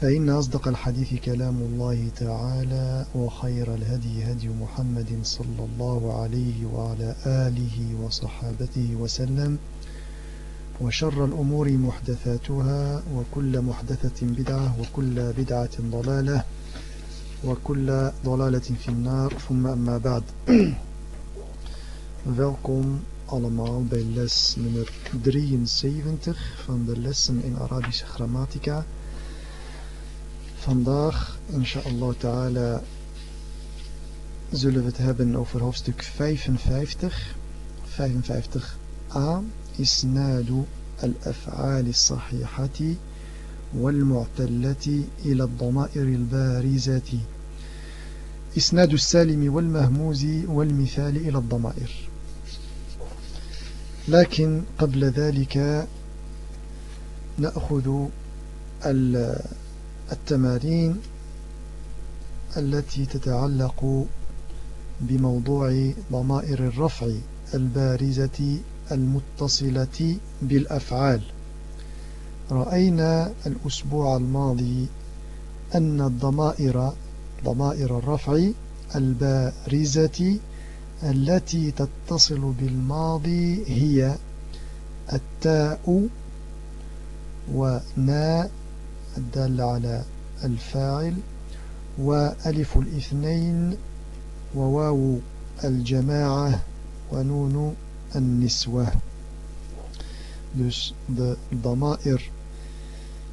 فإن أصدق الحديث كلام الله تعالى وخير الهدي هدي محمد صلى الله عليه وعلى آله وصحابته وسلم وشر الأمور محدثاتها وكل محدثة بدعة وكل بدعة ضلالة وكل ضلالة في النار ثم أما بعد Welkom allemaal bij les nummer 73 van de lessen in Arabische grammatica. Vandaag, inshallah ta'ala, zullen we het hebben over hoofdstuk 55. 55a. Isnadu al-af'ali sahihati والمعتلة إلى الضمائر البارزة إسناد السالم والمهموز والمثال إلى الضمائر لكن قبل ذلك نأخذ التمارين التي تتعلق بموضوع ضمائر الرفع البارزة المتصلة بالأفعال. رأينا الأسبوع الماضي أن الضمائر ضمائر الرفع البارزة التي تتصل بالماضي هي التاء ونا الدالة على الفاعل وألف الاثنين وواو الجماعة ونون النسوة Dus de damair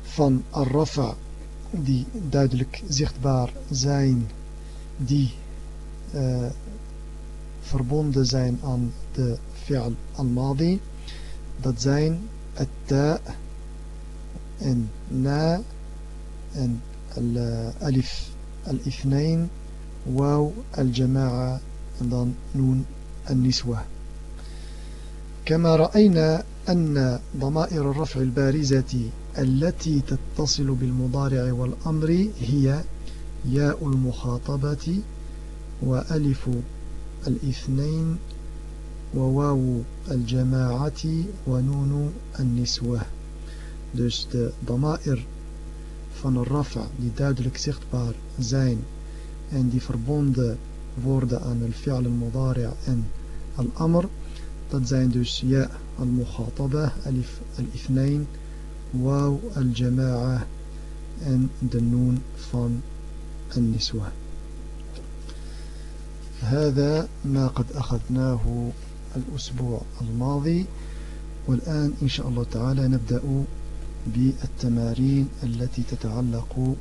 van al-rafa die duidelijk zichtbaar zijn, die uh, verbonden zijn aan de fi'al al-madi, dat zijn het ta en na en الألف الإثنين واو الجماعة dan نون النسوة. كما رأينا أن ضمائر الرفع البارزة التي تتصل بالمضارع والأمر هي ياء المخاطبة وألف الإثنين وواو الجماعة ونون النسوة. Dus de damair van een rafa die duidelijk zichtbaar zijn en die verbonden worden aan al-fi'al al-mudari' en al-amr dat zijn dus ja al-mukhataba alif al-ithnain waw al-jama'a en de noon van al-niswa هذا ما قد أخذناه الأسبوع الماضي والآن إن شاء الله تعالى نبدأ بالتمارين التي تتعلق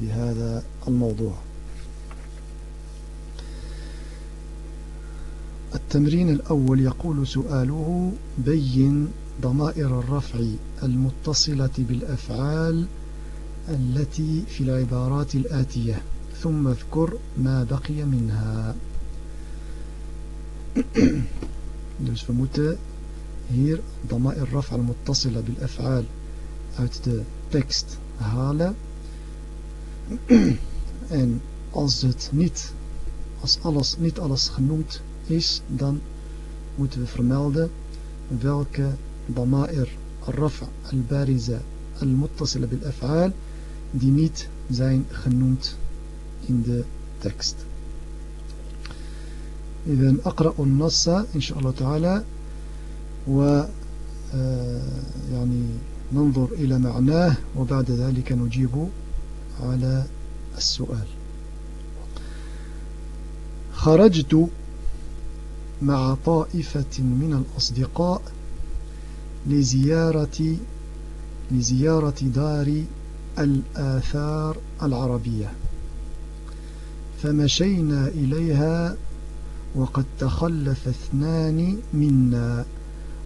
بهذا الموضوع. التمرين الأول يقول سؤاله بين ضمائر الرفع المتصلة بالأفعال التي في العبارات الآتية ثم اذكر ما بقي منها. Dus we moeten hier ضمائر الرفع المتصلة بالأفعال. Uit de tekst halen. en als het niet, als alles, niet alles genoemd is, dan moeten we vermelden welke dama'ir al-rafa al-bariza al-muttasila bil-af'al die niet zijn genoemd in de tekst. إذن أقرأ النص إن شاء الله تعالى و يعني ننظر إلى معناه وبعد ذلك نجيب على السؤال. خرجت مع طائفة من الأصدقاء لزيارة لزيارة دار الآثار العربية. فمشينا إليها وقد تخلف اثنان منا.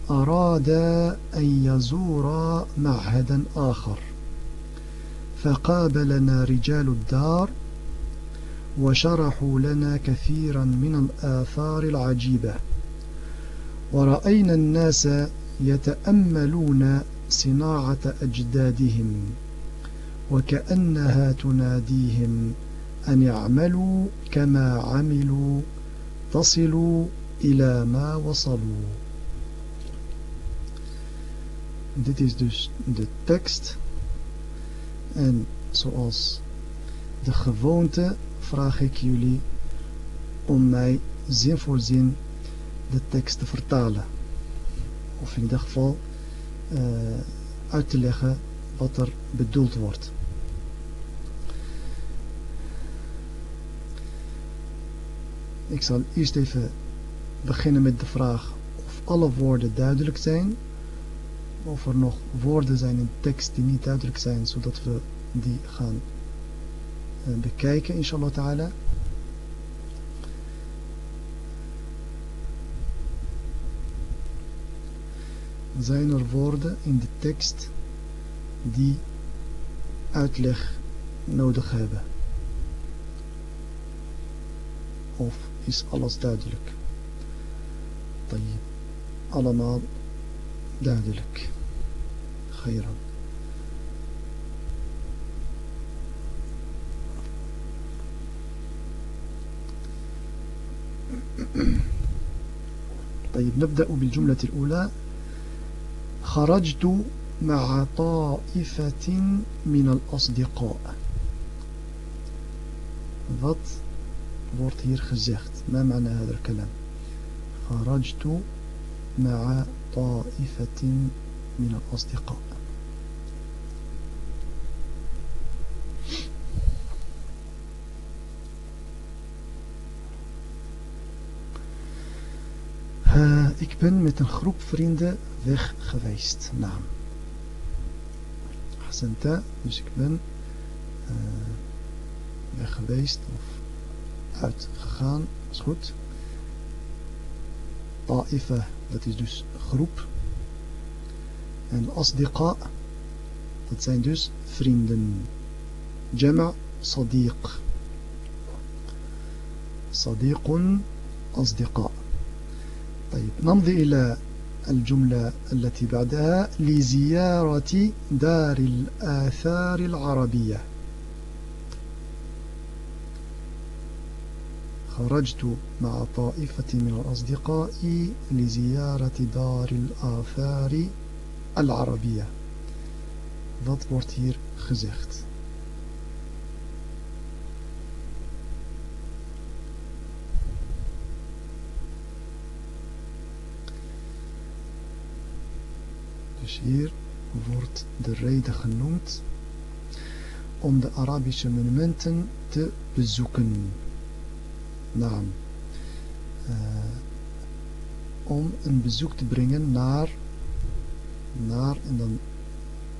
أرادا أن يزورا معهدا آخر. فقابلنا رجال الدار وشرحوا لنا كثيرا من الآثار العجيبة. ورأينا الناس يتأملون صناعة أجدادهم وكأنها تناديهم أن يعملوا كما عملوا تصلوا إلى ما وصلوا. Dit is dus de tekst en zoals de gewoonte vraag ik jullie om mij zin voor zin de tekst te vertalen. Of in ieder geval uh, uit te leggen wat er bedoeld wordt. Ik zal eerst even beginnen met de vraag of alle woorden duidelijk zijn of er nog woorden zijn in tekst die niet duidelijk zijn, zodat we die gaan eh, bekijken, inshallah ta'ala. Zijn er woorden in de tekst die uitleg nodig hebben? Of is alles duidelijk? Allemaal duidelijk. خيرا. طيب نبدأ بالجملة الأولى. خرجت مع طائفة من الأصدقاء. Wat wordt hier gezegd? ما معنى هذا الكلام؟ خرجت مع طائفة من الأصدقاء. Ik ben met een groep vrienden weg geweest. Naam. Hasanta, dus ik ben uh, weg geweest of uitgegaan. Is goed. Ta'ifa, dat is dus groep. En asdiqa, dat zijn dus vrienden. Jama' sadiq. Sadiqun asdiqa. طيب نمضي إلى الجملة التي بعدها لزيارة دار الآثار العربية خرجت مع طائفة من الأصدقاء لزيارة دار الآثار العربية Wat wordt hier gezegd? Dus hier wordt de reden genoemd om de Arabische monumenten te bezoeken. Naam. Uh, om een bezoek te brengen naar, naar en dan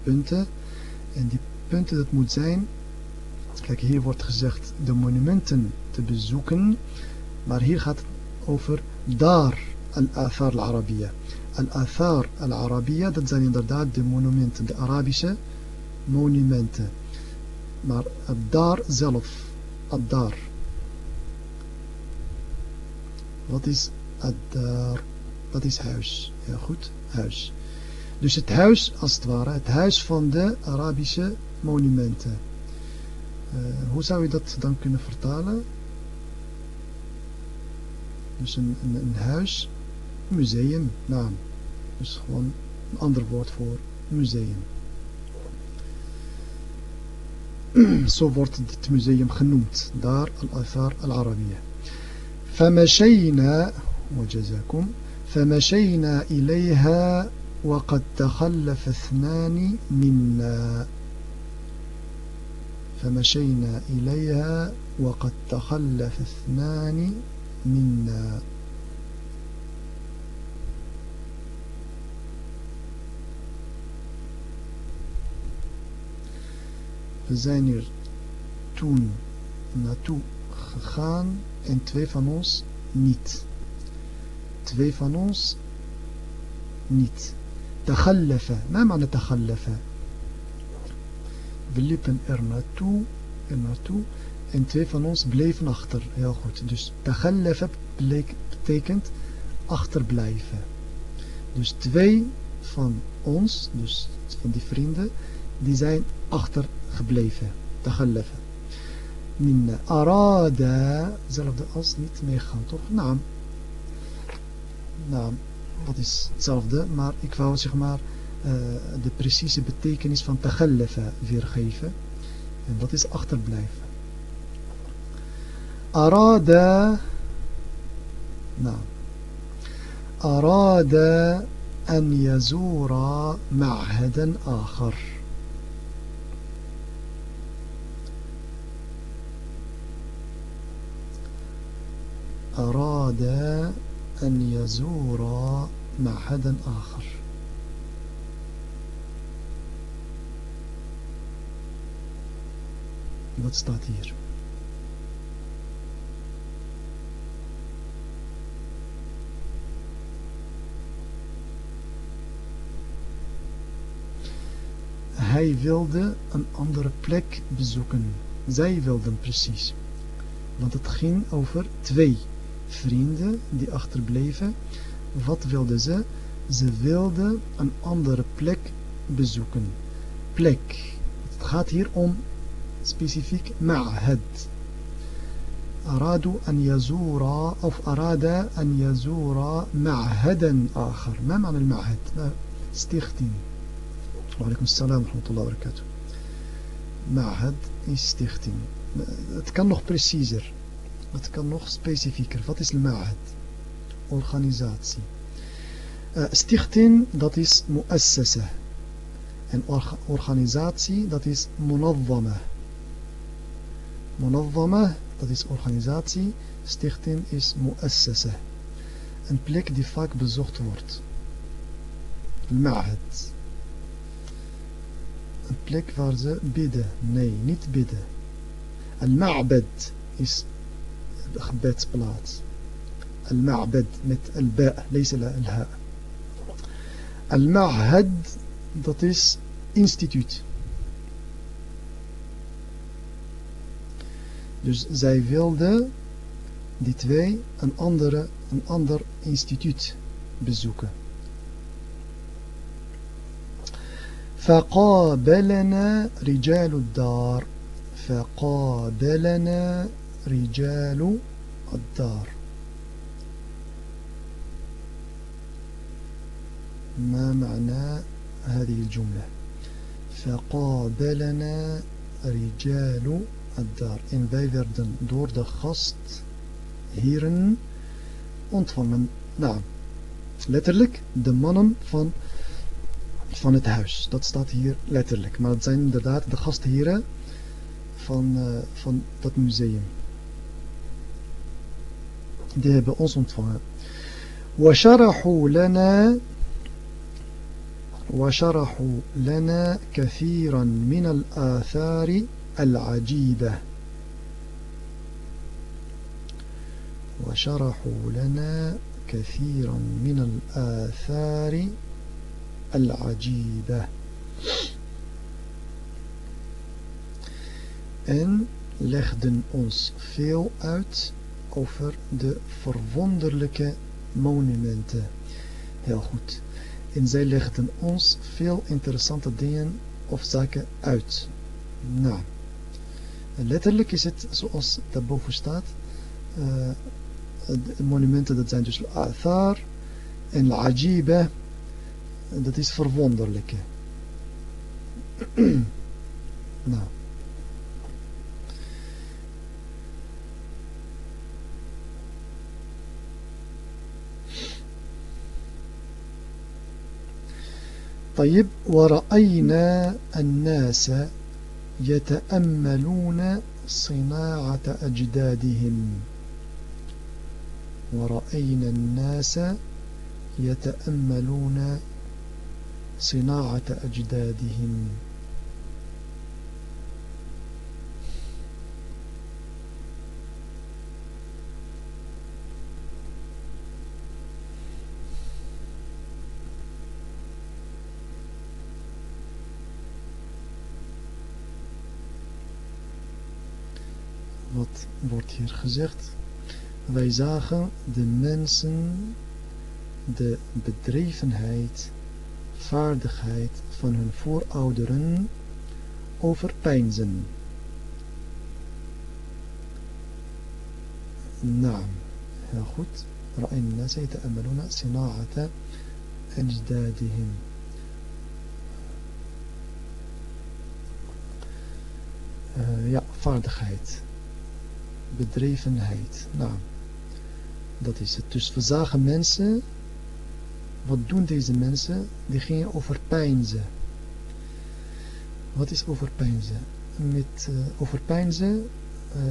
punten. En die punten dat moet zijn, kijk hier wordt gezegd de monumenten te bezoeken, maar hier gaat het over daar al-Athar al-Arabiya. Al-Athar al-Arabiya, dat zijn inderdaad de monumenten, de Arabische monumenten. Maar daar zelf, daar. Wat is daar? Dat is huis. Ja goed, huis. Dus het huis, als het ware, het huis van de Arabische monumenten. Uh, hoe zou je dat dan kunnen vertalen? Dus een, een huis, museum, naam. Dus gewoon een ander woord voor museum. Zo wordt dit museum genoemd. Daar al-Athar al-Arabiya. فمشينا وجزاكم فمشينا إليها وقد تخلف اثنان منا فمشينا إليها وقد تخلف اثنان منا We zijn hier toen naartoe gegaan en twee van ons niet. Twee van ons niet. Takhallafa. Ma maana takhallafa? We liepen er naartoe, er naartoe en twee van ons bleven achter. Heel goed. Dus takhallafa betekent achterblijven. Dus twee van ons, dus van die vrienden, die zijn achtergebleven. Takhallafa. Minna arada, zelfde als niet meegaan, toch? Naam. Naam, dat is hetzelfde, maar ik wou zeg maar uh, de precieze betekenis van takhallafa weergeven. En dat is achterblijven. Arada, nou, أراد أن يزور معهدا آخر أراد أن يزور معهدا آخر Wat staat hier? Hij wilde een andere plek bezoeken. Zij wilden precies. Want het ging over twee vrienden die achterbleven. Wat wilden ze? Ze wilden een andere plek bezoeken. Plek. Het gaat hier om specifiek ma'had. أرادوا أن يزورا أو أراد أن يزورا معهدا آخر ما معنى المعهد؟ stichting وعليكم السلام ورحمة الله وبركاته معهد is stichting het kan nog preciezer het kan nog specifieker. Wat is ma'ad? Organisatie. Eh, uh, stichting, dat is mu'assasa. En organisatie, dat is munawwama. Munawwama, dat is organisatie. Stichting is mu'assasa. Een plek die vaak bezocht wordt. Ma'ad. Een plek waar ze bidden. Nee, niet bidden. Al-Ma'bed is de gebedsplaats. Al-Ma'bad met al-ba, lees al-ha. Al-Ma'had, dat is instituut. Dus zij wilden, die twee, een, andere, een ander instituut bezoeken. فقابلنا رجال الدار فقابلنا رجال الدار ما معنى هذه الجملة فقابلنا رجال الدار en wij werden door de gast heren ontvangen nou letterlijk de mannen van van het huis. Dat staat hier letterlijk. Maar het zijn inderdaad de gastheren van, uh, van dat museum. Die hebben ons ontvangen. وشرحوا لنا وشرحوا لنا كثيرا من الآثار العجيبة وشرحوا لنا كثيرا من الآثار al-ajiba. En legden ons veel uit over de verwonderlijke monumenten. Heel goed. En zij legden ons veel interessante dingen of zaken uit. Nou, letterlijk is het zoals daarboven staat. Uh, de monumenten dat zijn dus al-athar en al-ajiba dat is verwonderlijke. nou. طيب ورأينا الناس يتأملون صناعة أجدادهم. ورأينا الناس يتأملون صناعة أجدادهم. wat wordt hier gezegd? Wij zagen de mensen de bedrevenheid, vaardigheid van hun voorouderen overpeinzen. نعم heel goed رأينا الناس يتأملون صناعة أجدادهم uh, ja, vaardigheid bedrevenheid nou dat is het dus we zagen mensen wat doen deze mensen die gingen overpeinzen wat is overpeinzen met uh, overpeinzen uh,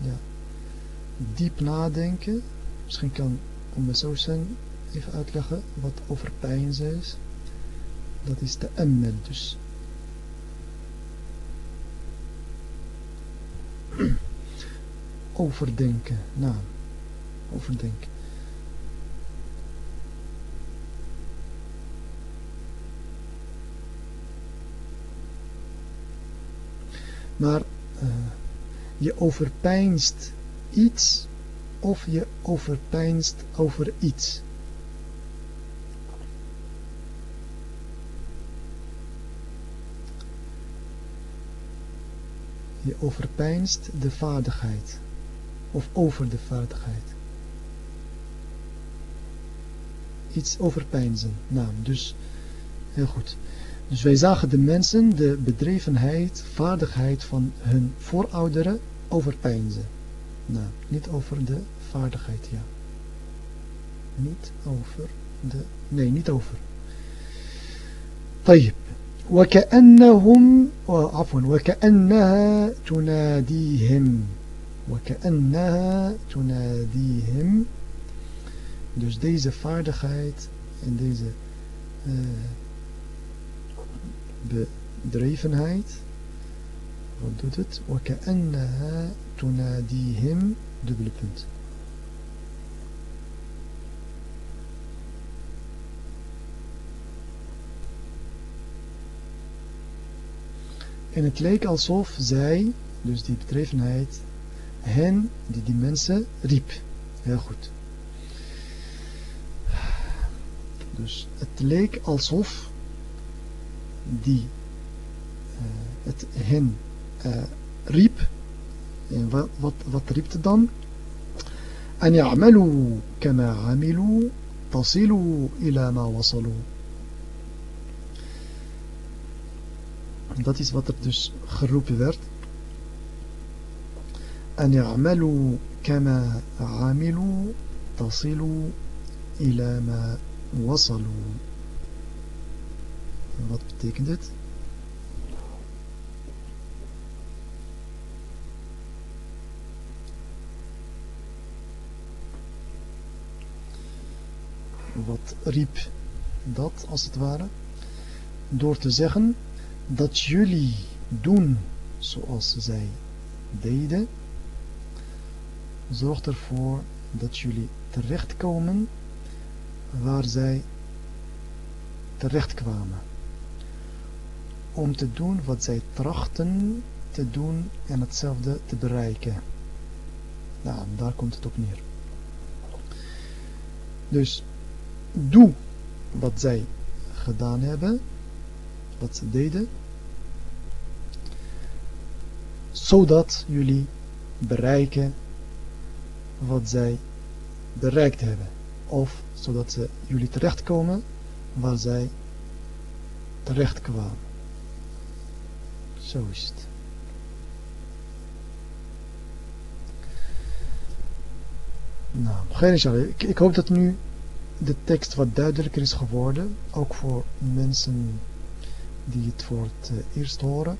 ja diep nadenken. Misschien kan Sousan even uitleggen wat overpeinzen is. Dat is de emmel dus. Overdenken. Nou, overdenken. Maar uh, je overpeinst iets of je overpeinst over iets. Je overpeinst de vaardigheid of over de vaardigheid. Iets overpeinzen. Nou, dus heel goed. Dus wij zagen de mensen de bedrevenheid, vaardigheid van hun voorouderen overpeinzen. Nou, niet over de vaardigheid, ja. Niet over de... Nee, niet over. طيب وكأنهم عفوا وكأنها تناديهم وكأنها تناديهم dus deze vaardigheid en deze uh, bedrevenheid wat doet het وكأنها tunadihim, dubbele punt. En het leek alsof zij, dus die betreffenheid, hen, die die mensen, riep. Heel goed. Dus het leek alsof die uh, het hen uh, riep En wat, wat, wat riep het dan? أن يعملوا كما عملوا تصلوا إلى ما وصلوا Dat is wat er dus geroepen werd. أن يعملوا كما عملوا تصلوا إلى ما وصلوا Wat wat riep dat als het ware door te zeggen dat jullie doen zoals zij deden zorgt ervoor dat jullie terechtkomen waar zij terechtkwamen. Om te doen wat zij trachten te doen en hetzelfde te bereiken. Nou, daar komt het op neer. Dus doe wat zij gedaan hebben, wat ze deden, zodat jullie bereiken wat zij bereikt hebben. Of zodat ze jullie terechtkomen waar zij terecht kwamen. Zo is het. Nou, geen ik, ik hoop dat nu de tekst wat duidelijker is geworden, ook voor mensen die het voor het eh, eerst horen.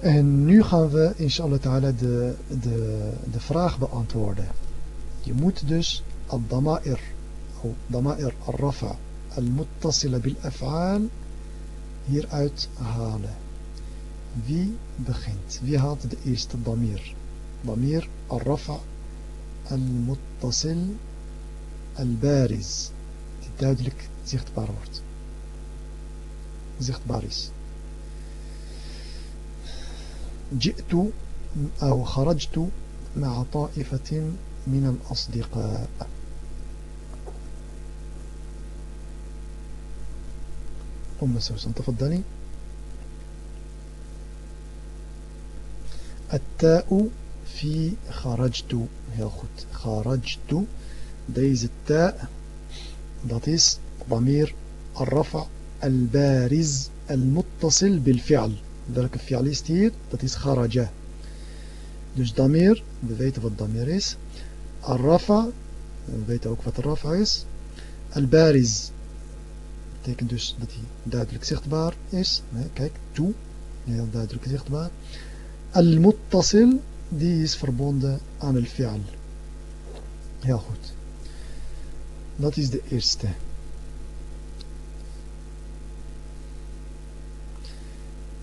En nu gaan we inshallah ta'ala de, de, de vraag beantwoorden. Je moet dus al-dama'ir, al damair al-rafa, al-muttasila bil-af'al, hieruit halen. Wie begint? Wie haalt de eerste damir? Damir al-rafa, al-muttasil, al-bariz, die duidelijk zichtbaar wordt. Zichtbaar is. جئت أو خرجت مع طائفة من الأصدقاء. أم سوسن تفضلي التاء في خرجت. goed خرجت. deze تاء dat is ضمير الرفع البارز المتصل بالفعل. Welke fi'al is hier dat is kharaja dus damir we weten wat damir is الرفع we weten ook wat de rafa is al-bariz betekent dus dat hij duidelijk zichtbaar is kijk toe heel duidelijk zichtbaar al-muttasil die is verbonden aan al-fi'al heel goed dat is de eerste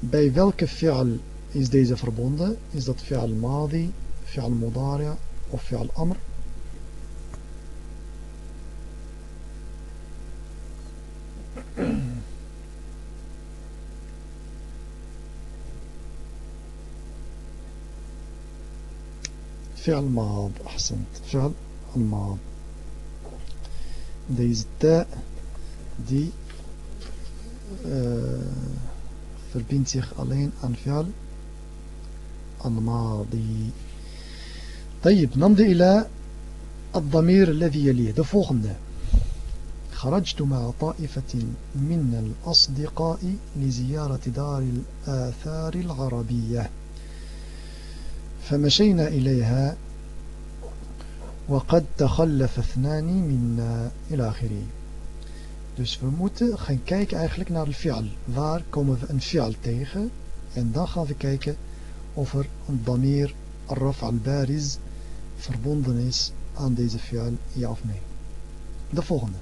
bij welke fi'al is deze verbonden? Is dat fi'al madi, fi'al mudari of fi'al amr? فعل ماض أحسنت فعل الماض deze تاء die uh, verbindt zich alleen aan fi'al الماضي. طيب نمضي إلى الضمير الذي يليه. ده. volgende خرجت مع طائفة من الأصدقاء لزيارة دار الآثار العربية. فمشينا إليها وقد تخلف اثنان منا إلى آخره. Dus we moeten gaan kijken eigenlijk naar de fi'al. Waar komen we een fi'al tegen? En dan gaan we kijken of er een damir raf al-bariz verbonden is aan deze fi'al, ja of nee. De volgende.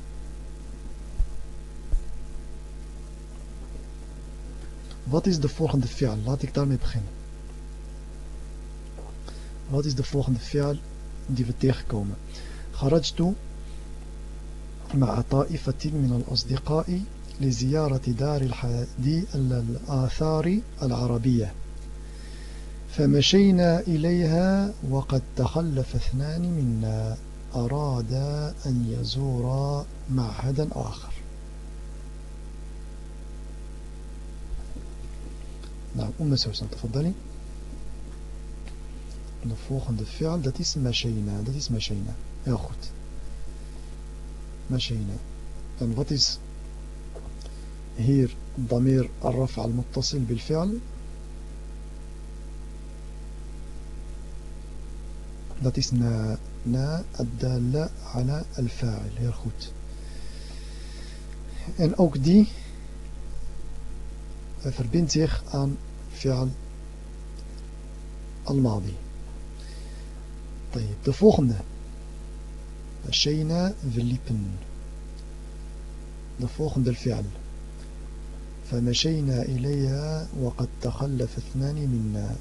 Wat is de volgende fi'al? Laat ik daarmee beginnen. Wat is de volgende fi'al die we tegenkomen? Kharajtu مع طائفة من الأصدقاء لزيارة دار الحدي الآثار العربية فمشينا إليها وقد تخلف اثنان منا أرادا أن يزورا معهدا آخر نعم أم سوسن تفضلي de volgende fi'al, dat is mashayna. Dat is mashayna. Heel. مشينا and what is here ضمير الرفع المتصل بالفعل؟ That is نا. نا الدالة على الفاعل هير خوت and ook die verbindt zich aan فعل الماضي. طيب de volgende. مشينا verliepen de volgende الفعل. فمشينا إليها وقد تخلف اثنان منا.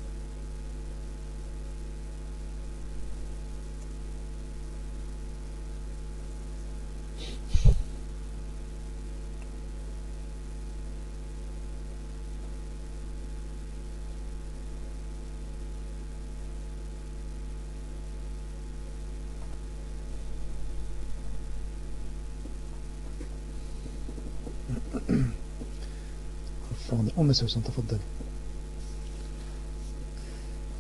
Om Susan, tafadali.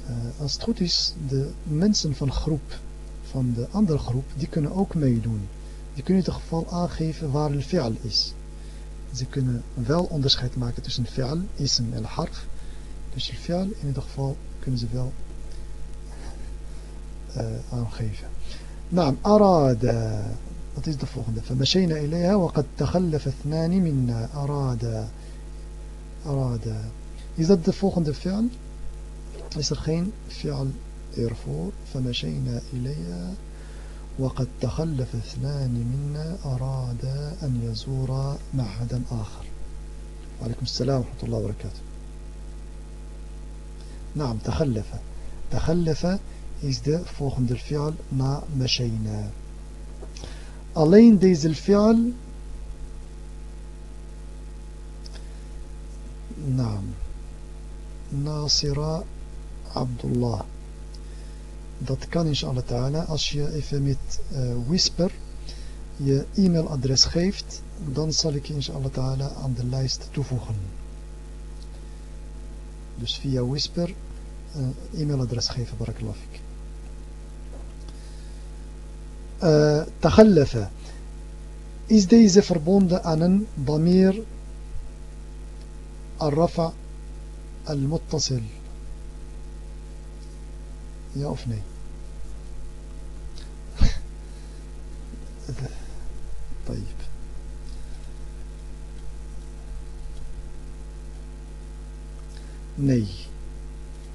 Uh, als het goed is, de mensen van groep, van de andere groep, die kunnen ook meedoen. Die kunnen in ieder geval aangeven waar de fi'al is. Ze kunnen wel onderscheid maken tussen fi'al, ism en harf. Dus de fi'al in ieder geval kunnen ze wel uh, aangeven. نعم أراد wat is de volgende فمشينا إليها وقد تخلف اثنان منا أراد أراد Is dat de volgende fi'al? Is er geen? فمشينا إليها وقد تخلف اثنان منا أرادا أن يزورا معهدا آخر وعليكم السلام ورحمة الله وبركاته نعم تخلف تخلف is de volgende fi'al na مشينا alleen deze fi'al نعم ناصرة Abdullah. Dat kan inshallah ta'ala als je even met uh, Whisper je e-mailadres geeft, dan zal ik je inshallah ta'ala aan de lijst toevoegen. Dus via Whisper uh, e-mailadres geven, barakallahu fik. Uh, تخلف is deze verbonden aan een damir الرفع المتصل. يا أفني. طيب. ني.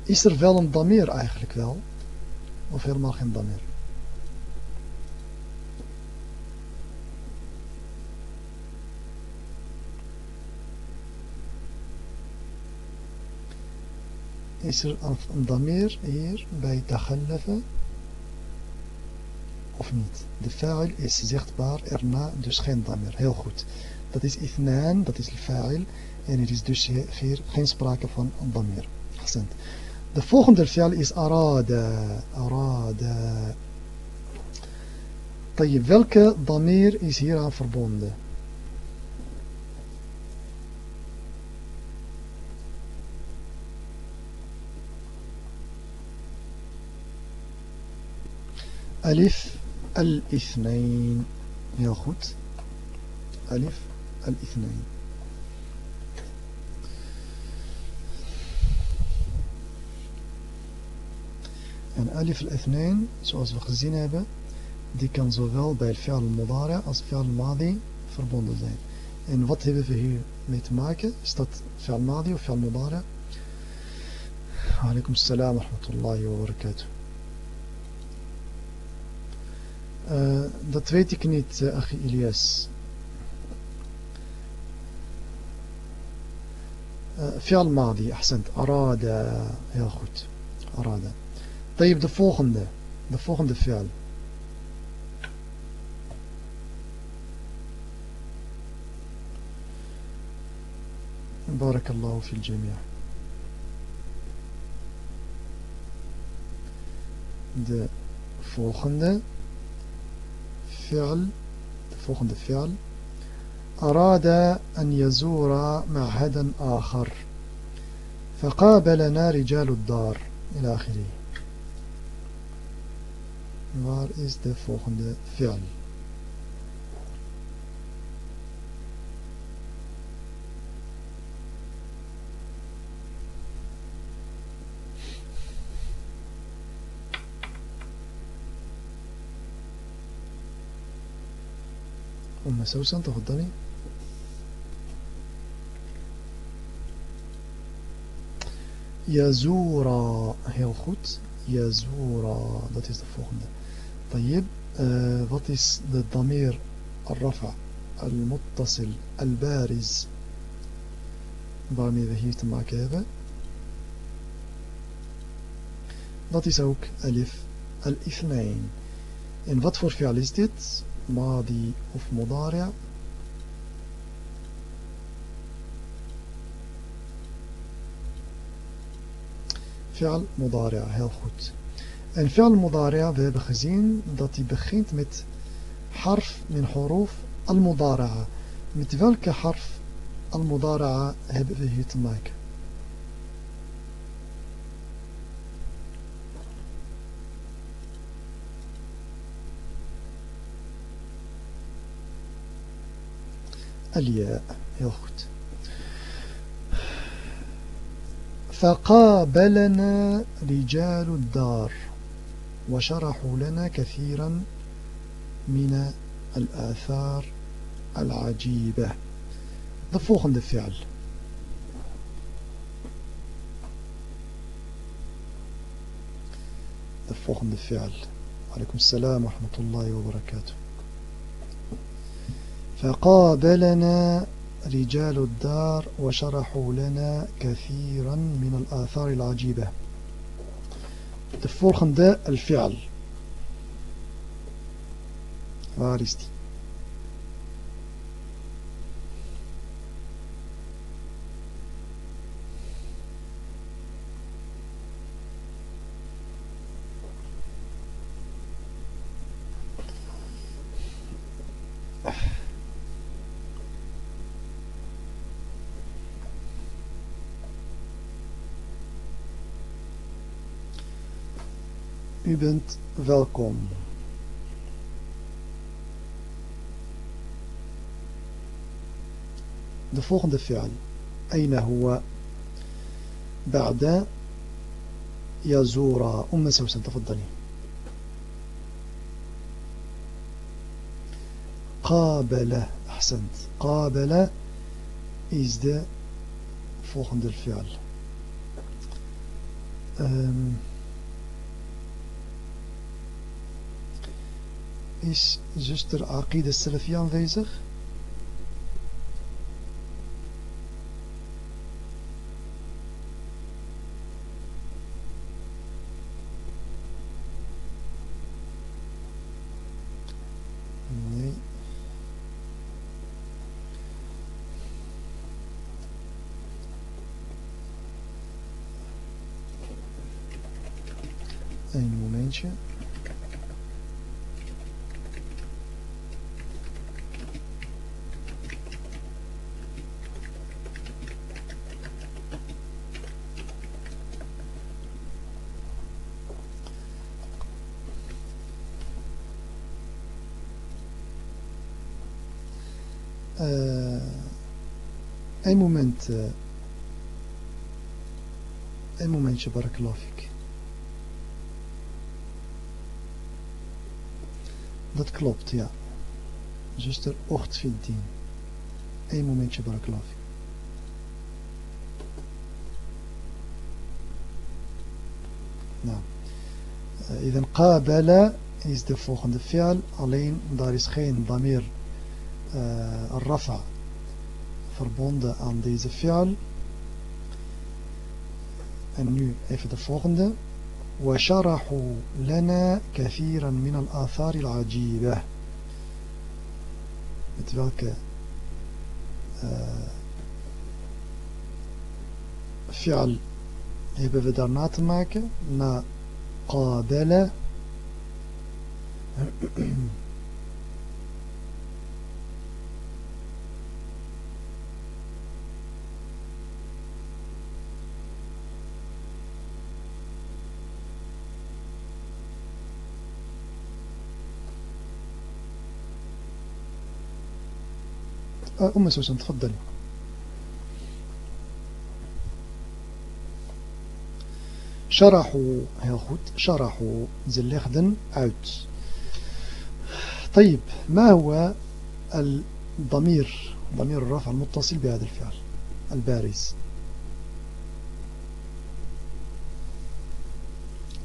إيش فعلا ضمير أخلك آه، ذا. وفير ما خين ضمير. is er een damir hier bij takhallafa of niet? De fa'il is zichtbaar erna, dus geen. Heel goed. Dat is ithnan, dat is de fa'il. En er is dus hier geen sprake van een damir. De volgende fa'il is arada. Arada. Welke damir is hieraan verbonden? ألف الاثنين ياخد ألف الاثنين En alif al-ithnain, zoals we gezien hebben, die kan zowel bij het fi'al al-mudari als fi'al al-madi verbonden zijn. En wat hebben we hier mee te maken? Is dat fi'al al-madi of fi'al al-mudari? Alaikum salam wa rahmatullahi wa barakatuh. Uh, dat weet ik niet, uh, Achi Ilias. فعل ماضي أحسنت أراد heel goed أراد طيب de volgende de volgende فعل بارك الله في الجميع de volgende فعل volgende فعل أراد أن يزور معهدا آخر. فقابلنا رجال الدار إلى آخره. Waar is de volgende fi'al? أم سوسن تفضلي يزورا heel goed يزورا dat is de volgende طيب uh, wat is de damir الرفع المتصل البارز waarmee we hier te maken hebben dat is ook alif al-ithnain en wat voor fi'al is dit ماضي of مضارع فعل مضارع heel goed en فعل مضارع we hebben gezien dat hij begint met حرف من حروف المضارعة met welke حرف المضارعة hebben we hier te maken الياء heel goed فقابلنا رجال الدار وشرحوا لنا كثيرا من الآثار العجيبة. de volgende فعل de volgende عليكم السلام ورحمة الله وبركاته. فقابلنا رجال الدار وشرحوا لنا كثيرا من الآثار العجيبة De volgende الفعل die? U bent welkom. De volgende fi'al. أين هو بعد يزور أم سوسن تفضلي قابل أحسنت قابل is de volgende fi'al um, is zuster Aqide Salafi aanwezig? momentje. een moment, uh, een momentje, barakallahu fik. Dat klopt, ja. Zuster Ochtvintin. Eén momentje, barakalaf. Nou. إذا قابل is de volgende fi'al. Alleen daar is geen damir uh, rafa verbonden aan deze fi'al. En nu even de volgende. وشرحوا لنا كثيرا من الآثار العجيبة met welke uh, fi'al hebben we daarna te maken na قابل أم سوسن تفضلي. شرحوا heel goed. شرحوا ze legden uit طيب ما هو الضمير ضمير الرفع المتصل بهذا الفعل؟ البارز.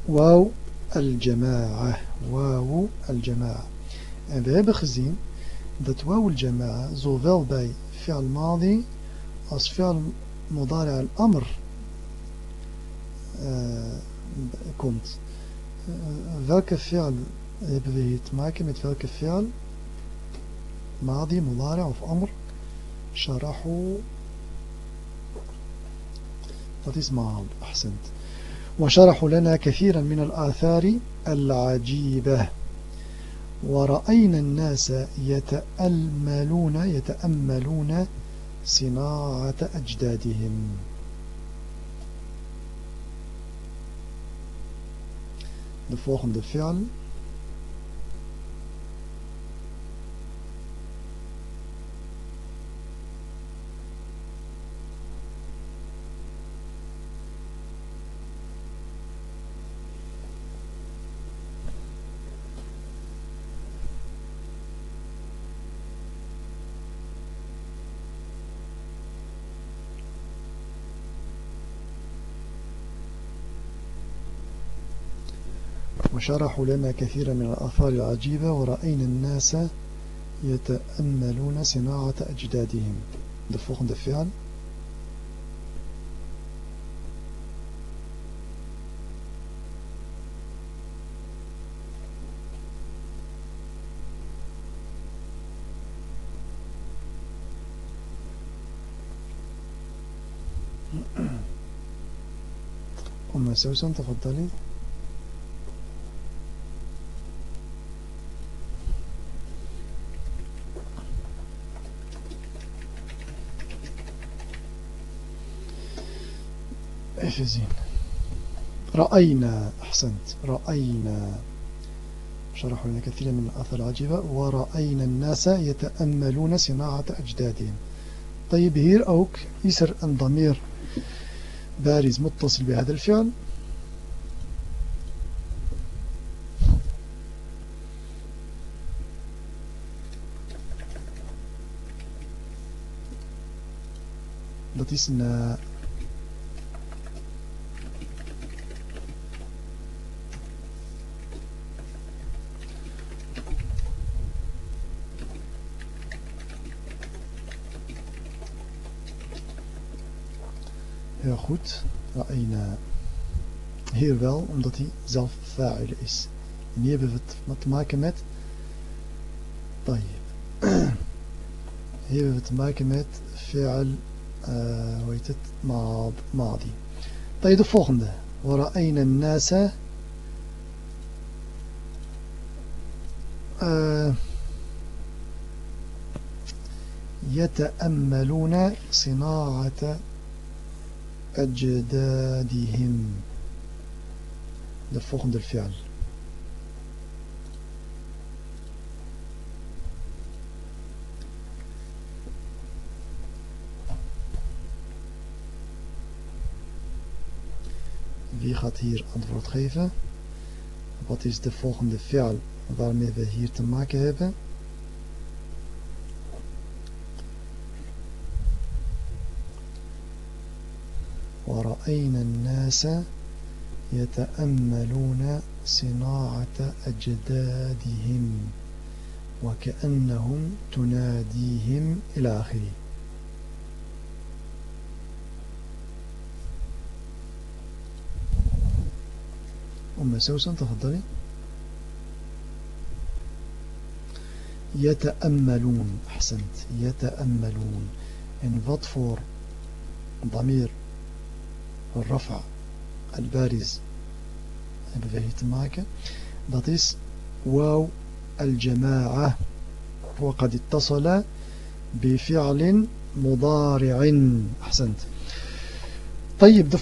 واو الجماعة. واو الجماعة. en we hebben gezien dat wauw al-jama'a zowel bij fi'al madi als fi'al mudari al-amr uh, komt. Uh, welke fi'al hebben we hier te maken met welke fi'al? Madi, mudari of amr? Sharahu. Dat is maal. أحسنت. وشرحوا لنا كثيرا من الآثار العجيبة ورأينا الناس يتأملون يتأملون صناعة أجدادهم. De volgende fi'al وشرحوا لنا كثيرا من الآثار العجيبة ورأينا الناس يتأملون صناعة أجدادهم. De volgende أم سوسن تفضلي. Even zien. رأينا أحسنت رأينا. شرحوا لنا كثيرا من الآثار العجيبة. ورأينا الناس يتأملون صناعة أجدادهم. طيب هير أوك يسر أن ضمير بارز متصل بهذا الفعل. Dat is een Heel goed. Ra'ayna. Hier wel, omdat hij zelf fa'il is. En hier hebben we het te maken met طيب hier hebben we te maken met fi'al uh, hoe heet het maad, maadi طيب de volgende ورأينا الناس uh, يتأملون صناعة ajdadihim. De volgende fi'al. Wie gaat hier antwoord geven? Wat is de volgende fi'al waarmee we hier te maken hebben? ورأينا الناس يتأملون صناعة أجدادهم وكأنهم تناديهم إلى آخره. أم سوسن تفضلي. يتأملون أحسنت يتأملون. en wat ضمير. الرفع البارز hebben we hier te maken dat is الجماعة وقد اتصل بفعل مضارع. أحسنت. طيب de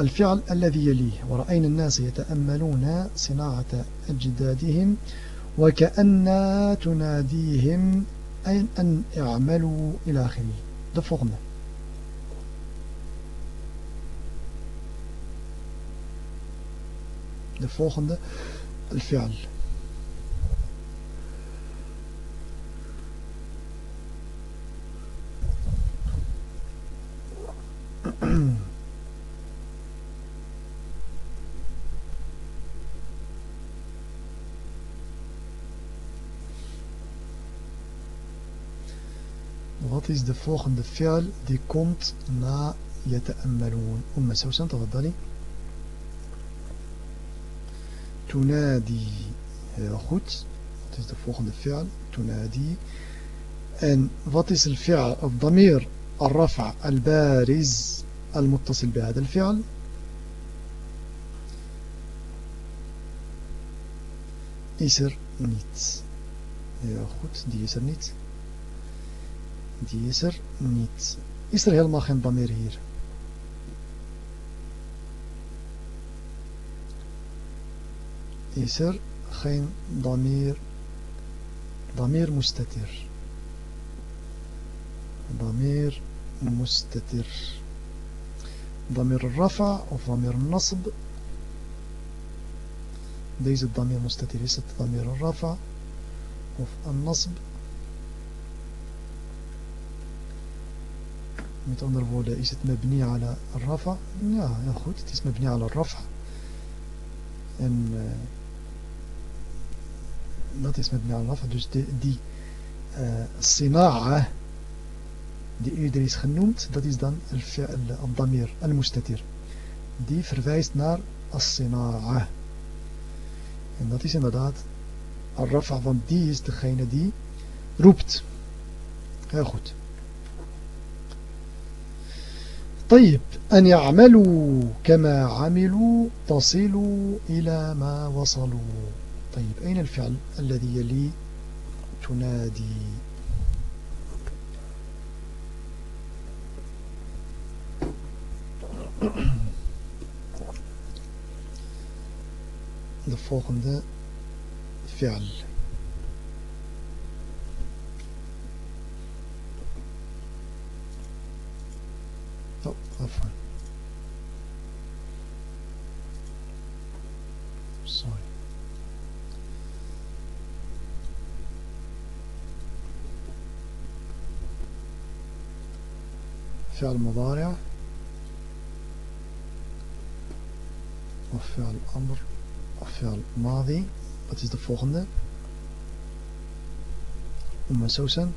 الفعل الذي يليه. ورأينا الناس يتأملون صناعة أجدادهم وكأن تناديهم أن, اعملوا إلى آخره. de de volgende الفعل Wat is de volgende fi'al die komt na يتأملون أم سوسن تفضلي تنادي heel goed wat is de volgende fi'al تنادي en wat is الفعل الضمير الرفع البارز المتصل بهذا الفعل is er niet heel goed die is er niet die is er niet is er helemaal geen damir hier is er geen damir damir mustatir damir mustatir ضمير الرفع of ضمير النصب deze ضمير مستتر is het ضمير الرفع of النصب met andere woorden is het mabni ala الرفع ja heel goed het is mabni ala الرفع en uh, dat is met Mi'al-Rafa. Dus die, die uh, sina'a die eerder is genoemd, dat is dan al-damir, al-mustatir. Die verwijst naar as-sina'a. En dat is inderdaad al-rafa, want die is degene die roept. Heel goed. طيب أن يعملوا كما عملوا تصلوا إلى ما وصلوا طيب أين الفعل الذي يلي تنادي de ذا fi'al. Oh, عفوا فعل مضارع of فعل أمر of فعل ماضي. Wat is de volgende سوسن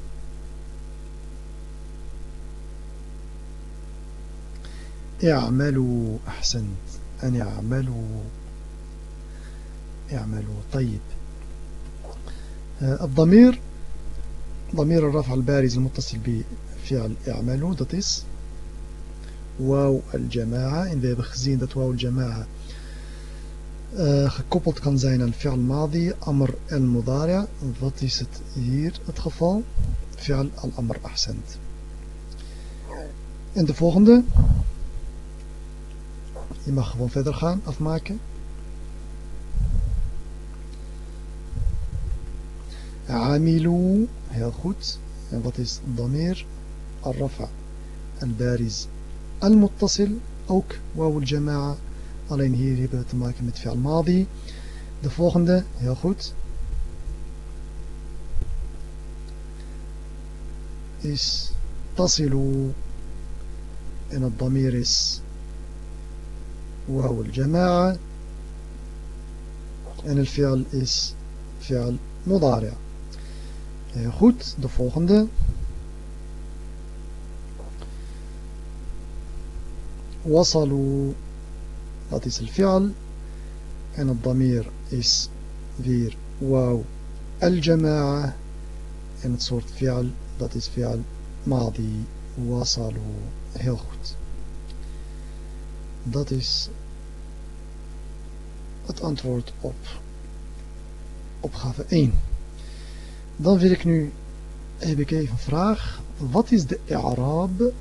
اعملوا أحسنت أن اعملوا. اعملوا. طيب. الضمير ضمير الرفع البارز المتصل بفعل اعملوا dat is wauw al-jama'a en we hebben gezien dat wauw al-jama'a uh, gekoppeld kan zijn aan fi'al madi, amr en mudari. Wat is het hier het geval? Fi'al al-amr ahsend. En de volgende. Je mag gewoon verder gaan, afmaken. Amilu, heel goed. En wat is damir? Al-rafa. Al-bariz. Al-muttasil, ook wauw al-jama'a. Alleen hier hebben we te maken met fi'al madi. De volgende, heel goed. Is tasilu. En het damir is wauw al-jama'a. En het fi'al is fi'al mudari'. Heel goed, de volgende. وصلوا dat is الفعل en het damir is weer wauw al-jama'a en het soort fi'al dat is fi'al madi wasalu heel goed dat is het antwoord op opgave 1 dan wil ik nu heb ik even een vraag wat is de i'raab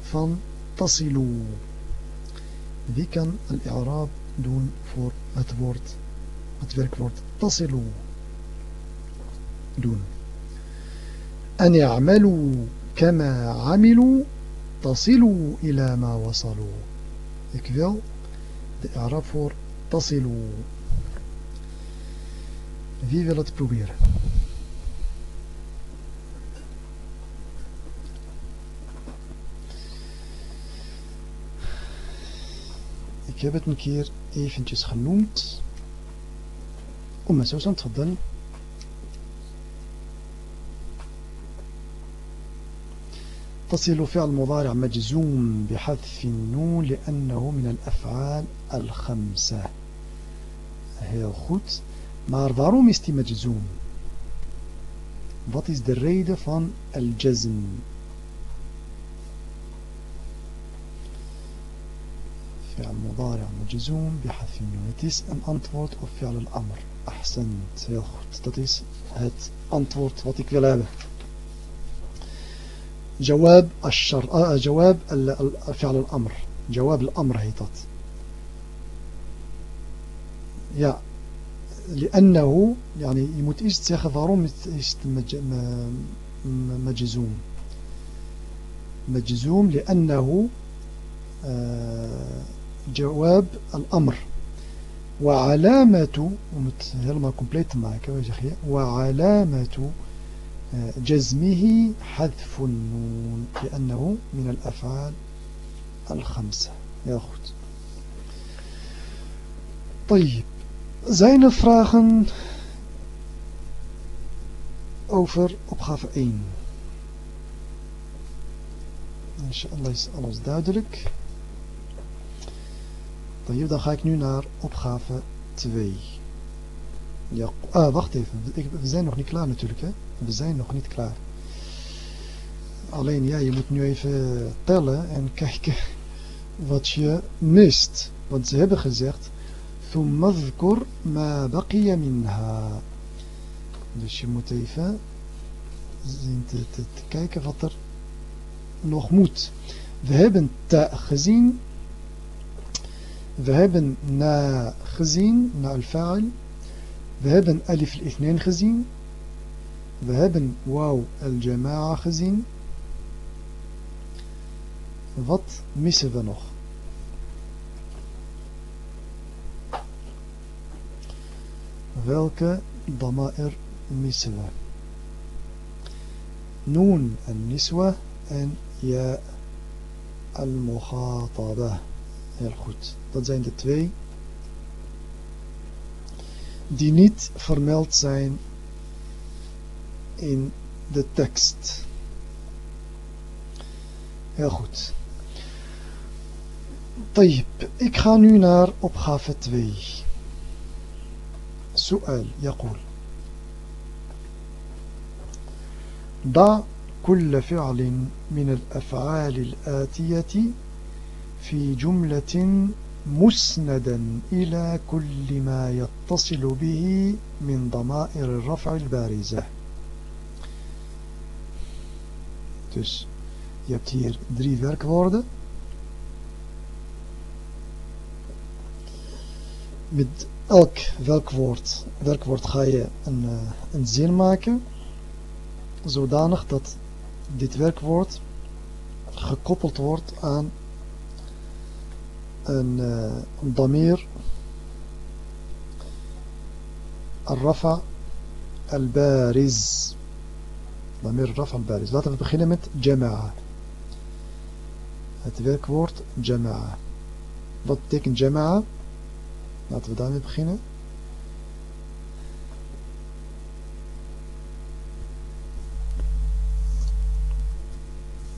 van tasilu Wie kan al-i'raab doen voor het woord, het werkwoord tasilu doen? أن يعملوا كما عملوا تصلوا إلى ما وصلوا Ik wil de Arab voor tasilu. Wie wil het proberen? ik heb het een keer eventjes genoemd. Om het zo تصل فعل مضارع مجزوم بحذف النون لأنه من الأفعال الخمسة هي الخط ما أرضارو مستي مجزوم What is the reader from الجزم؟ فعل مضارع مجزوم بحذف النون is een antwoord op فعل dat is het antwoord wat ik wil hebben جواب الشر. آه جواب فعل الأمر. جواب الأمر هي dat ja لأنه يعني zeggen waarom het is مجزوم. مجزوم لأنه جواب الأمر. وعلامة ومتهلا كومبليت معك وجهي وعلامة آه، جزمه حذف النون لأنه من الأفعال الخمسة. يا أخت طيب زين فراغن أوفر أبخاف أين إن شاء الله يسأل أصدادلك أصدادلك dan ga ik nu naar opgave 2. Ja, ah, wacht even. We zijn nog niet klaar natuurlijk. Hè? We zijn nog niet klaar. Alleen ja, je moet nu even tellen en kijken wat je mist. Want ze hebben gezegd ثم اذكر ما بقي منها. Dus je moet even zien te, te, te kijken wat er nog moet. We hebben ta gezien We hebben na gezien, na al-fa'il. We hebben alif al-ithnain gezien. We hebben wauw al-jama'a gezien. Wat missen we nog? Welke dama'ir missen we? Noon en niswa en ja al-mukhataba. Heel goed. Dat zijn de twee die niet vermeld zijn in de tekst. Heel goed. طيب ik ga nu naar opgave 2 سؤال يقول ضع كل فعل من الأفعال الآتية في جملة مسندا إلى كل ما يتصل به من ضمائر الرفع البارزة Dus je hebt hier drie werkwoorden. Met elk werkwoord, werkwoord ga je een, uh, een zin maken. Zodanig dat dit werkwoord gekoppeld wordt aan een, uh, damir الرفع البارز ضمير الرفع البارز laten we beginnen met jama'a het werkwoord jama'a wat betekent jama'a laten we daarmee beginnen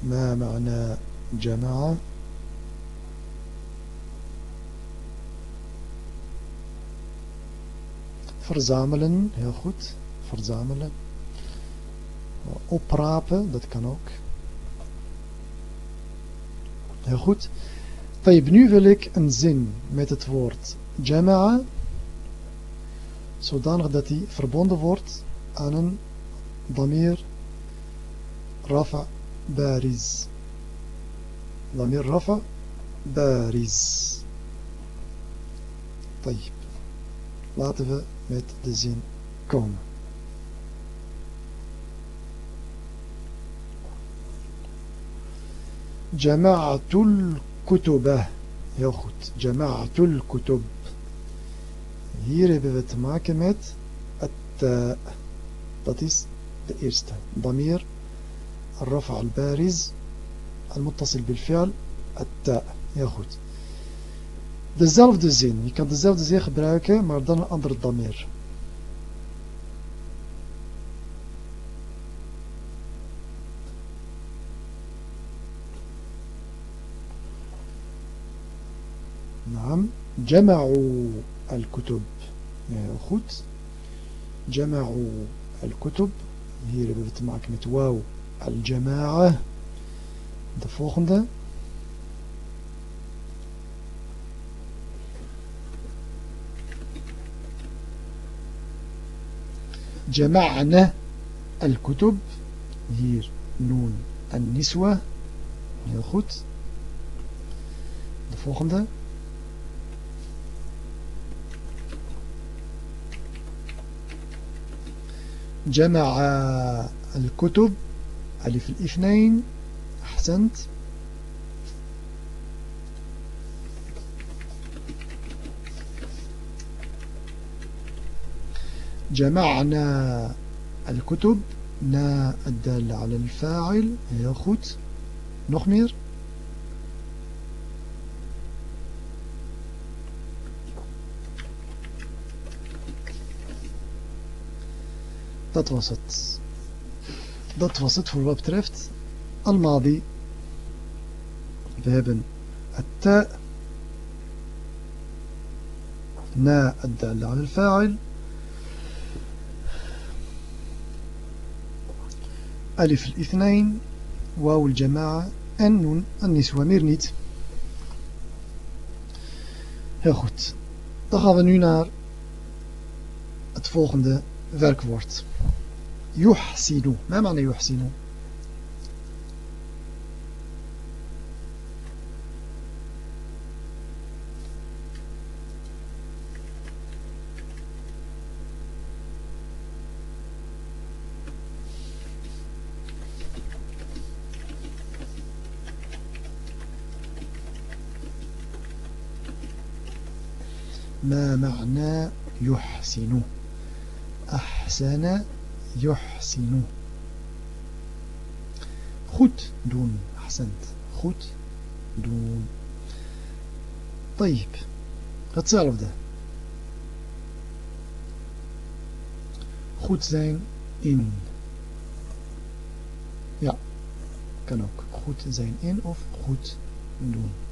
ما معنى جماعة verzamelen, heel goed, verzamelen. Oprapen, dat kan ook. Heel goed. Tayyip, nu wil ik een zin met het woord jama'a, zodanig dat die verbonden wordt aan een damir rafa bariz. Damir rafa bariz. Tayyip. Laten we met de zin komen. Jama'atul kutubah. Heel goed. Jama'atul kutub. Hier hebben we te maken met het, uh, dat is de eerste. Damir, البارز المتصل بالفعل التاء. Heel goed. Dezelfde zin. Je kan dezelfde zin gebruiken, maar dan een andere damir. نعم جمعوا الكتب heel goed جمعوا الكتب hier hebben we te maken met wauw al-jama'a de volgende جمعنا الكتب hier noon النسوة. de volgende. جمع الكتب ألف الإثنين. أحسنت. جمعنا الكتب نا الدال على الفاعل heel goed nog meer dat was het dat was het voor wat betreft al-madi we hebben het ta na الدال على الفاعل ألف الاثنين واو الجماعة nun النسوة meer niet. Heel goed. Dan gaan we nu naar het volgende werkwoord. يحسن ما معنى يحسن ما معنى يحسن؟ أحسن يحسن. خد دون أحسنت. خد دون. طيب غتسالف ده. خد زين إن. يا كانوك خد زين إن أو خد دون.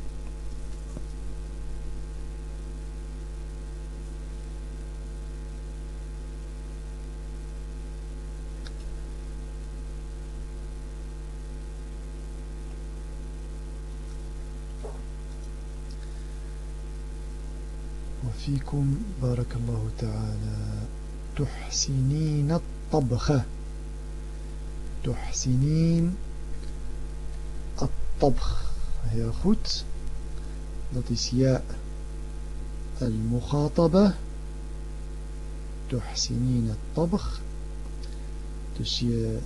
فيكم بارك الله تعالى. تحسنين الطبخ. تحسنين الطبخ. Heel goed dat ja المخاطبة تحسنين الطبخ. Dus je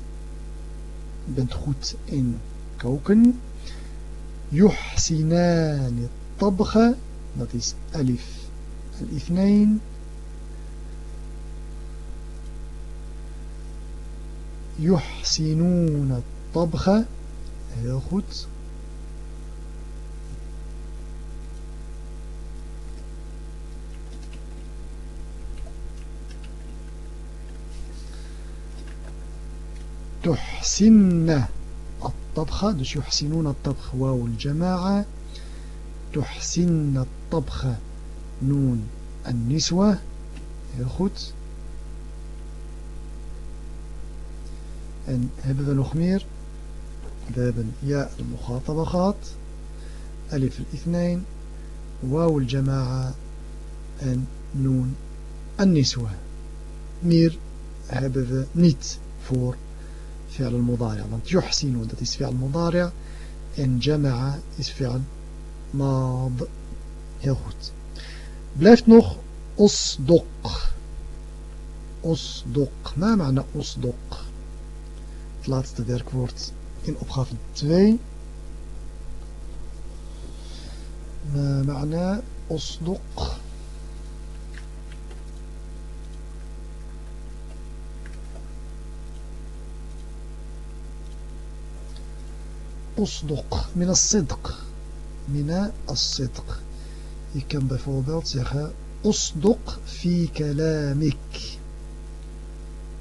bent goed in koken يحسنان الطبخ. Dat is alif. الاثنين يحسنون الطبخ. heel تحسن الطبخ. dus يحسنون الطبخ. واو الجماعة. تحسن الطبخ. نون النسوة يخط إن هبب نخمير بابا ياء المخاطبة خاط. ألف الاثنين واو الجماعة إن نون النسوة. مير هبذا نيت فور فعل المضارع. يحسن ودت اس فعل مضارع. إن جمع اس فعل ماض يخط blijft nog osdok. Osdok. Ma maana osdok. Het laatste werkwoord in opgave 2. Ma maana osdok. أصدق من الصدق من الصدق Je kan bijvoorbeeld zeggen Osdok fi kalamik.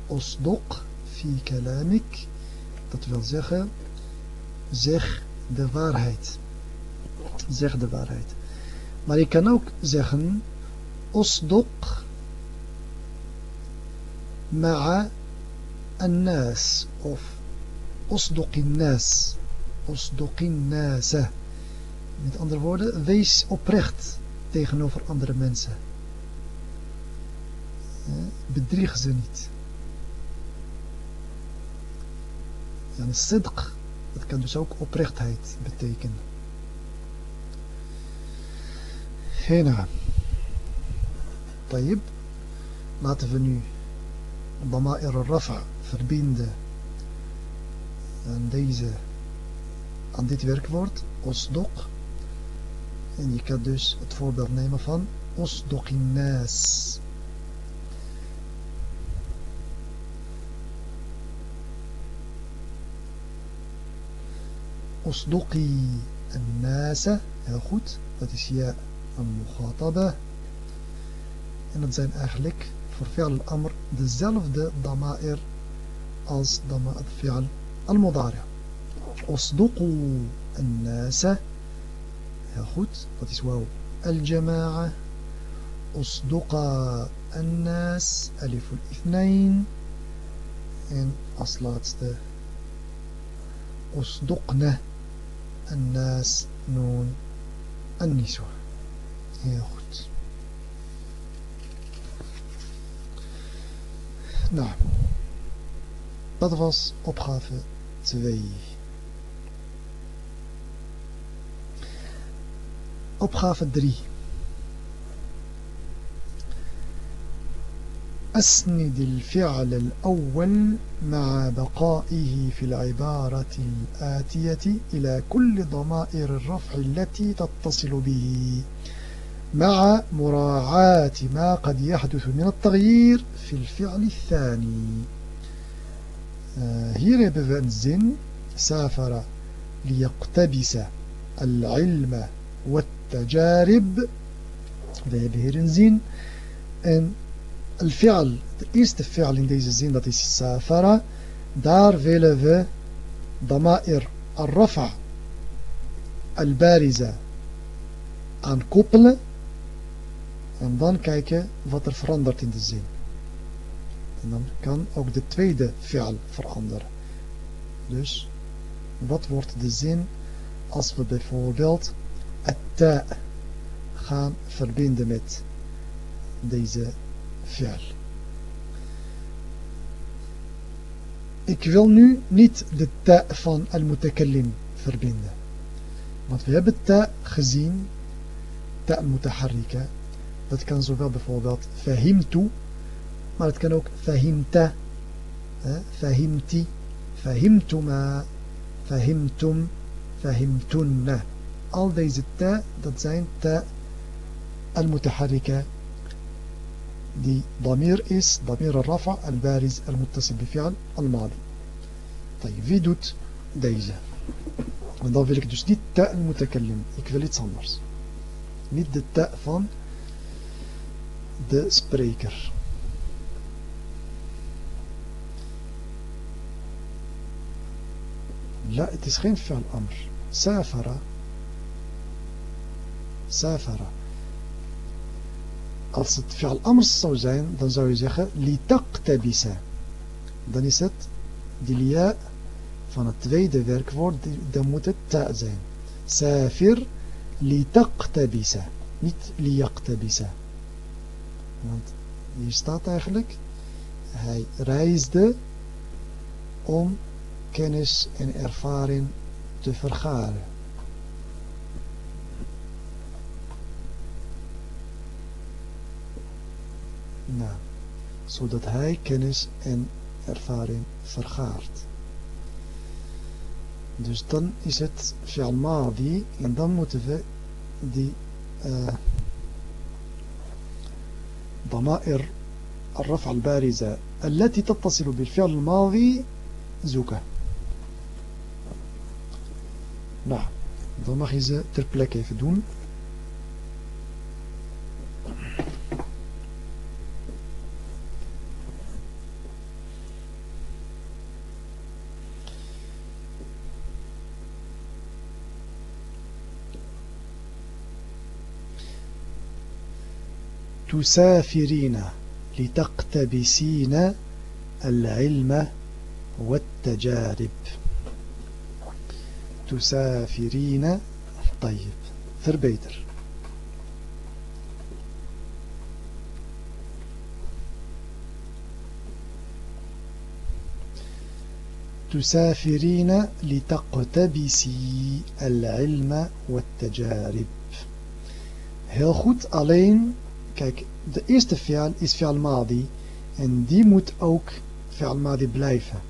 Osdok fi kalamik. Dat wil zeggen zeg de waarheid. Zeg de waarheid. Maar je kan ook zeggen Osdok ma'a الناس of أصدق الناس أصدق الناس Met andere woorden, wees oprecht tegenover andere mensen. Bedrieg ze niet. En sidq, dat kan dus ook oprechtheid betekenen. Hena. Tayyib. Laten we nu Obama al-Rafa verbinden aan, deze, aan dit werkwoord, osdok. En je kan dus het voorbeeld nemen van Osdokin nas. Osdoki nasa. Heel goed. Dat is ja een mughataba. En dat zijn eigenlijk voor fi'al al-amr dezelfde dama'ir als dama'ir fi'al al-mudari. Osdoku nasa. Heel goed, dat is wauw. Al-jama'a. Osduqa an-nas. Alif al-ithnain. En als laatste. Osduqna an-nas. Noon an-niswa. Heel goed. Nou, dat was opgave 2. Opgave 3. أسند الفعل الأول مع بقائه في العبارة الآتية إلى كل ضمائر الرفع التي تتصل به مع مراعاة ما قد يحدث من التغيير في الفعل الثاني hier we een zin سافر ليقتبس العلم tajarib. We hebben hier een zin. En al-fi'al, de eerste fi'al in deze zin, dat is safara. Daar willen we dama'ir al-rafa, al-bariza aan koppelen. En dan kijken wat er verandert in de zin. En dan kan ook de tweede fi'al veranderen. Dus wat wordt de zin als we bijvoorbeeld het ta gaan verbinden met deze fi'al. Ik wil nu niet de ta van al-mutakallim verbinden. Want we hebben ta gezien, ta mutaharrika. Dat kan zowel bijvoorbeeld fahimtu, maar het kan ook fahimta, fahimti, fahimtuma, fahimtum, fahimtunna. Al deze ta, dat zijn ta al-mutaharrika die ضمير is الرفع البارز المتصل بفعل الماضي طيب wie doet deze en dan wil ik dus niet ta al-mutakallim ik wil iets anders niet de ta van de spreker لا geen fi'al amr safara safara Als het fi'al amrs zou zijn, dan zou je zeggen litaqtabisa. Dan is het die van het tweede werkwoord, dan moet het ta zijn. Safir litaqtabisa. Niet liyaqtabisa. Want hier staat eigenlijk, hij reisde om kennis en ervaring te vergaren. Na, zodat hij kennis en ervaring vergaart. Dus dan is het fi'al madi en dan moeten we die uh, ضمائر الرفع البارزة التي تتصل بالفعل الماضي zoeken. Nou, dan mag je ze ter plekke even doen. تسافرين لتقتبسين العلم والتجارب. تسافرين طيب فربيتر تسافرين لتقتبسي العلم والتجارب. Heel goed, alleen Kijk, de eerste fi'al is fi'al madi. En die moet ook fi'al madi blijven.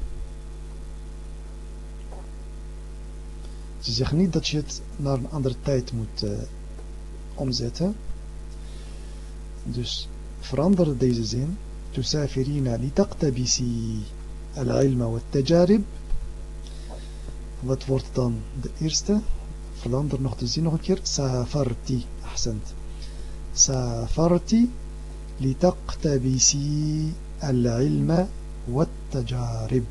Ze zeggen niet dat je het naar een andere tijd moet uh, omzetten. Dus verander deze zin. تسافرين لتقتبسي العلم والتجارب Wat wordt dan de eerste? Verander nog de zin nog een keer. Safarti. Ahsend. سافرت لتقتبسي العلم والتجارب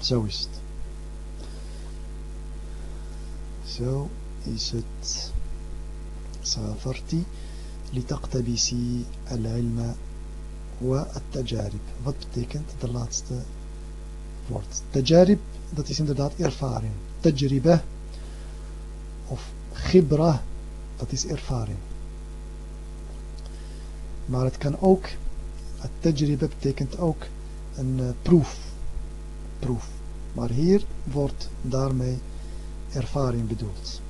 Zo is het. Zo is het. سافرت لتقتبسي العلم والتجارب. Wat betekent de laatste woord? Tajarib, dat is inderdaad ervaring. Tajriba of gibra, dat is ervaring. Maar het kan ook, het tajriba betekent ook een uh, proef. proef. Maar hier wordt daarmee ervaring bedoeld.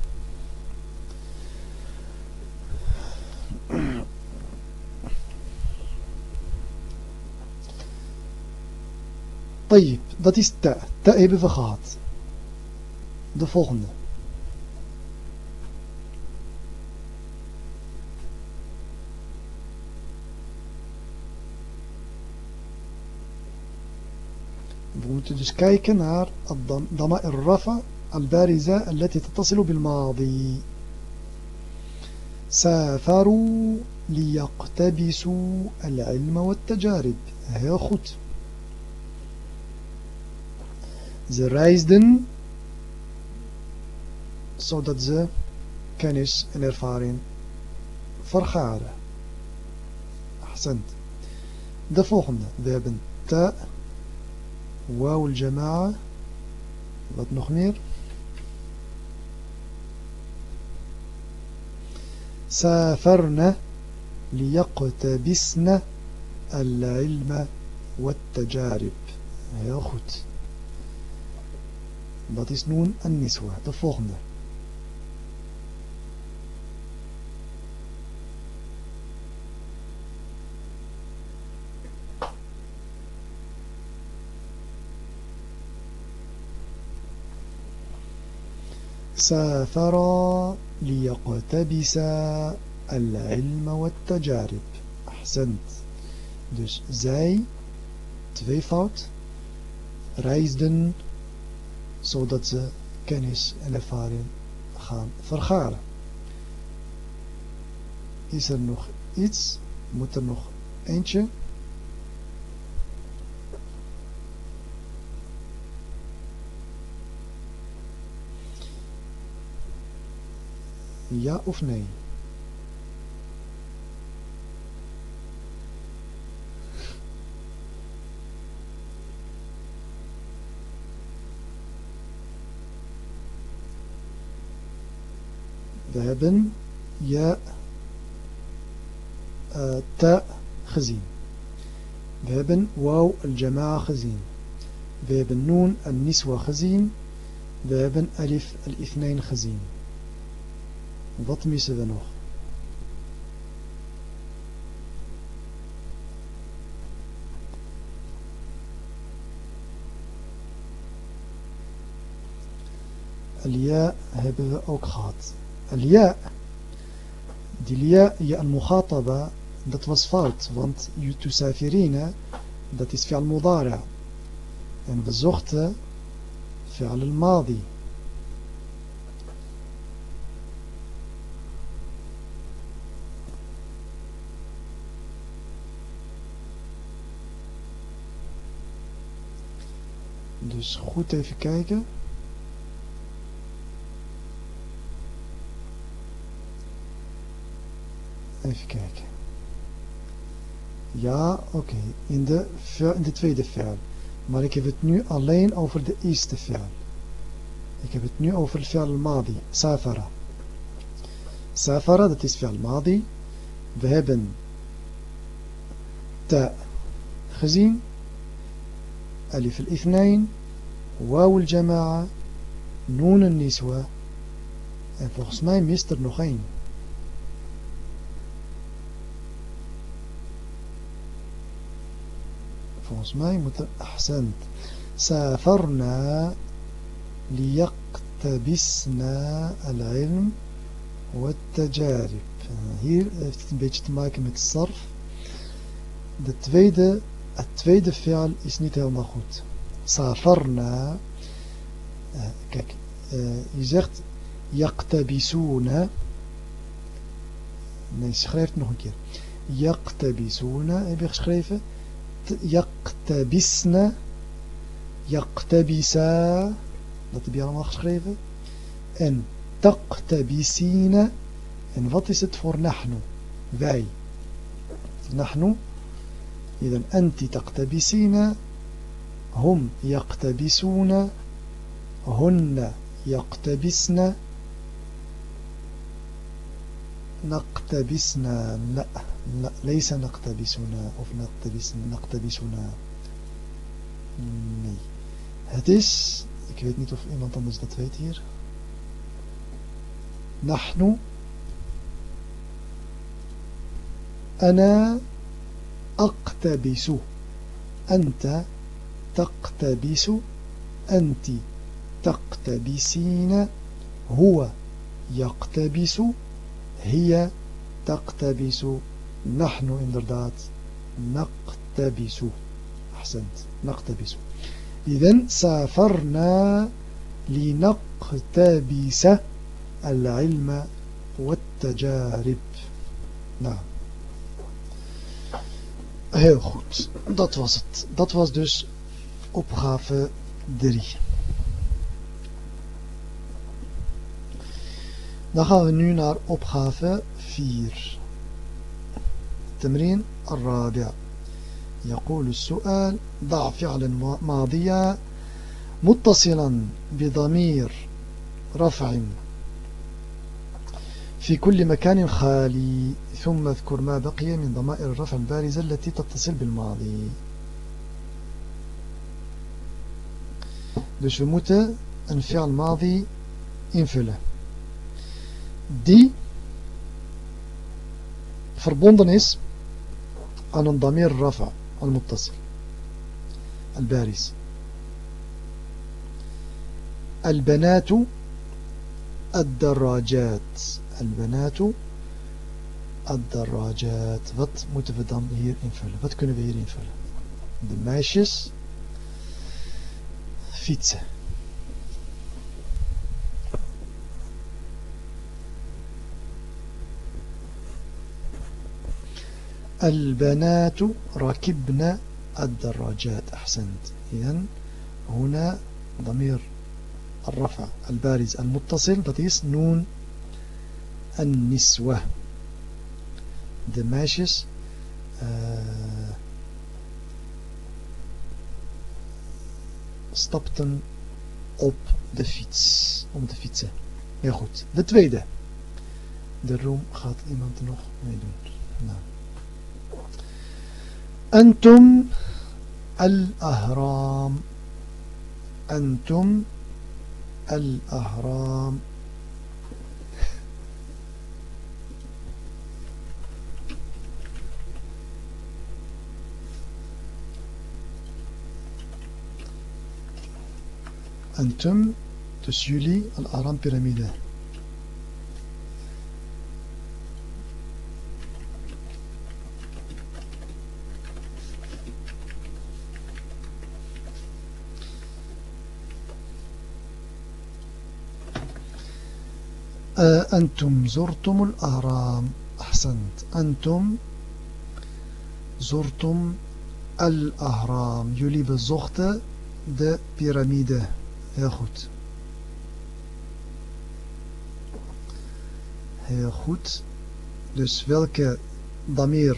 طيب, dat is ta. Ta hebben we gehad. De volgende. We moeten dus kijken naar ضمائر الرفع البارزة التي تتصل بالماضي سافروا ليقتبسوا العلم والتجارب heel goed ze reisden zodat ze kennis en ervaring vergaren Ahsend. de volgende we hebben ta واو الجماعة wat nog meer سافرنا ليقتبسنا العلم والتجارب heel goed dat is niswa de volgende سافر ليقتبس العلم والتجارب أحسنت dus zij tweevoud reisden zodat ze kennis en ervaring gaan vergaren is er nog iets moet er nog eentje Ja of nee? We hebben ja uh, ta gezien. We hebben wauw al-jama'a gezien. We hebben noon al-niswa gezien. We hebben alif al-ithnain gezien. Wat missen we nog? Alia hebben we ook gehad. Alia, die lia, ja al-mukhataba, dat was fout. Want tusafirina, dat is fi'al mudara. En we zochten fi'al al-madi. Dus goed even kijken. Even kijken. Ja, oké. In, de, in de tweede ver. Maar ik heb het nu alleen over de eerste ver. Ik heb het nu over fi'al madi. Safara. Safara, dat is fi'al madi. We hebben ta gezien. Alif al-ithnain. واو الجماعة نون النسوة en volgens mij mist er nog één volgens mij moet er أحسنت سافرنا ليقتبسنا العلم والتجارب hier heeft het een beetje te maken met sarf de tweede het tweede fi'al is niet helemaal goed Uh, kijk, uh, je zegt yaktabisuna. Nee, schrijf nog een keer. Yaktabisuna heb je geschreven. Yaktabisna. Yaktabisa. Dat heb je allemaal geschreven. En taqtabisina. En wat is het voor nahnu? Wij. Nahnu. إذا أنت تقتبسين هم يقتبسون هن يقتبسن نقتبسنا لا, لا ليس نقتبسنا of نقتبسنا نقتبسنا nee het is ik weet niet of iemand anders dat weet hier. نحن أنا أقتبس. أنت تقتبس أنت تقتبسين هو يقتبس هي تقتبس. نحن inderdaad نقتبس. أحسنت نقتبس. إذن سافرنا لنقتبس العلم والتجارب. نعم. Heel goed, dat was het. Dat was dus opgave 3. Dan gaan we nu naar opgave 4. التمرين الرابع يقول السؤال ضع فعلا ماضيا متصلا بضمير رفع في كل مكان خالي ثم اذكر ما بقي من ضمائر الرفع البارزة التي تتصل بالماضي Dus we moeten een fi'al madi invullen. Die verbonden is aan een damir rafa, al-muttasil, al-baris. البنات الدراجات البنات الدراجات wat moeten we dan hier invullen wat kunnen we hier invullen de meisjes fietsen البنات ركبن الدراجات. أحسنت. إذن هنا ضمير الرفع البارز المتصل is نون النسوة. De meisjes uh, stapten op de fiets, om te fietsen. Heel goed. De tweede. De room gaat iemand nog meedoen. Nou. Antum al-ahram. Antum al-ahram. أنتم dus الأهرام بيراميدة أنتم زرتم الأهرام أحسنت. أنتم زرتم الأهرام jullie bezochten de piramide heel goed heel goed dus welke damir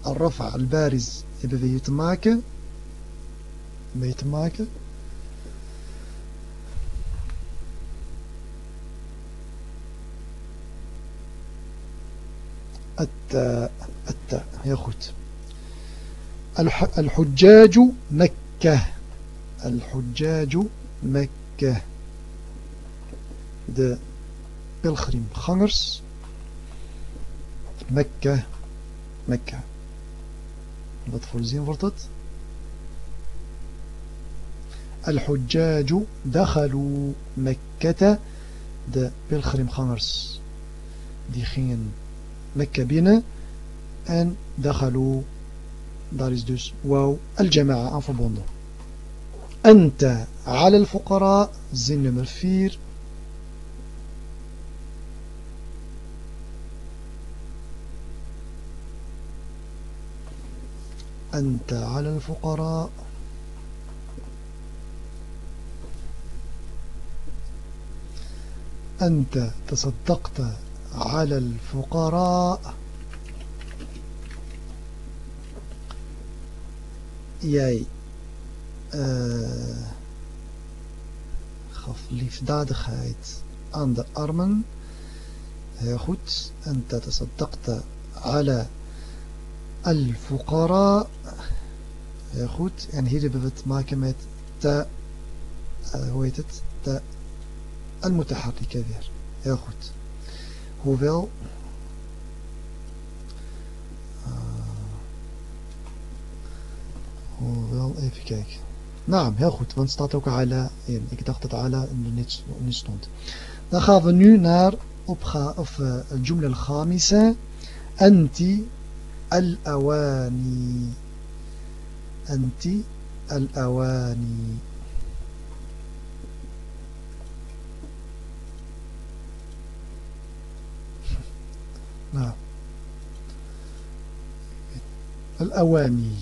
al-rafa al-bariz hebben we hier te maken mee te maken التاء التاء heel goed الحجاج مكة الحجاج مكة de pilgrimgangers Mekka Mekka wat voor zin wordt het الحجاج دخلوا مكة de pilgrimgangers die gingen Mekka binnen en dakhalu, daar is dus wauw al-jama'a aan verbonden. Anta ala al-fuqara, zin nummer 4. أنت على الفقراء. أنت تصدقت على الفقراء. uh, gaf liefdadigheid aan de armen. Heel goed. En tatasaddaqta ala al-fuqara. Heel goed. En hier hebben we te maken met ta uh, hoe heet het? Ta al-mutaharrika weer. Heel goed. Hoewel uh, hoewel even kijken Naam, heel goed, want staat ook ala in. Ik dacht dat ala er niet, niet stond. Dan gaan we nu naar opga of uh, jumla al-khamisa. Anti al-awani. Anti al-awani. نعم الأواني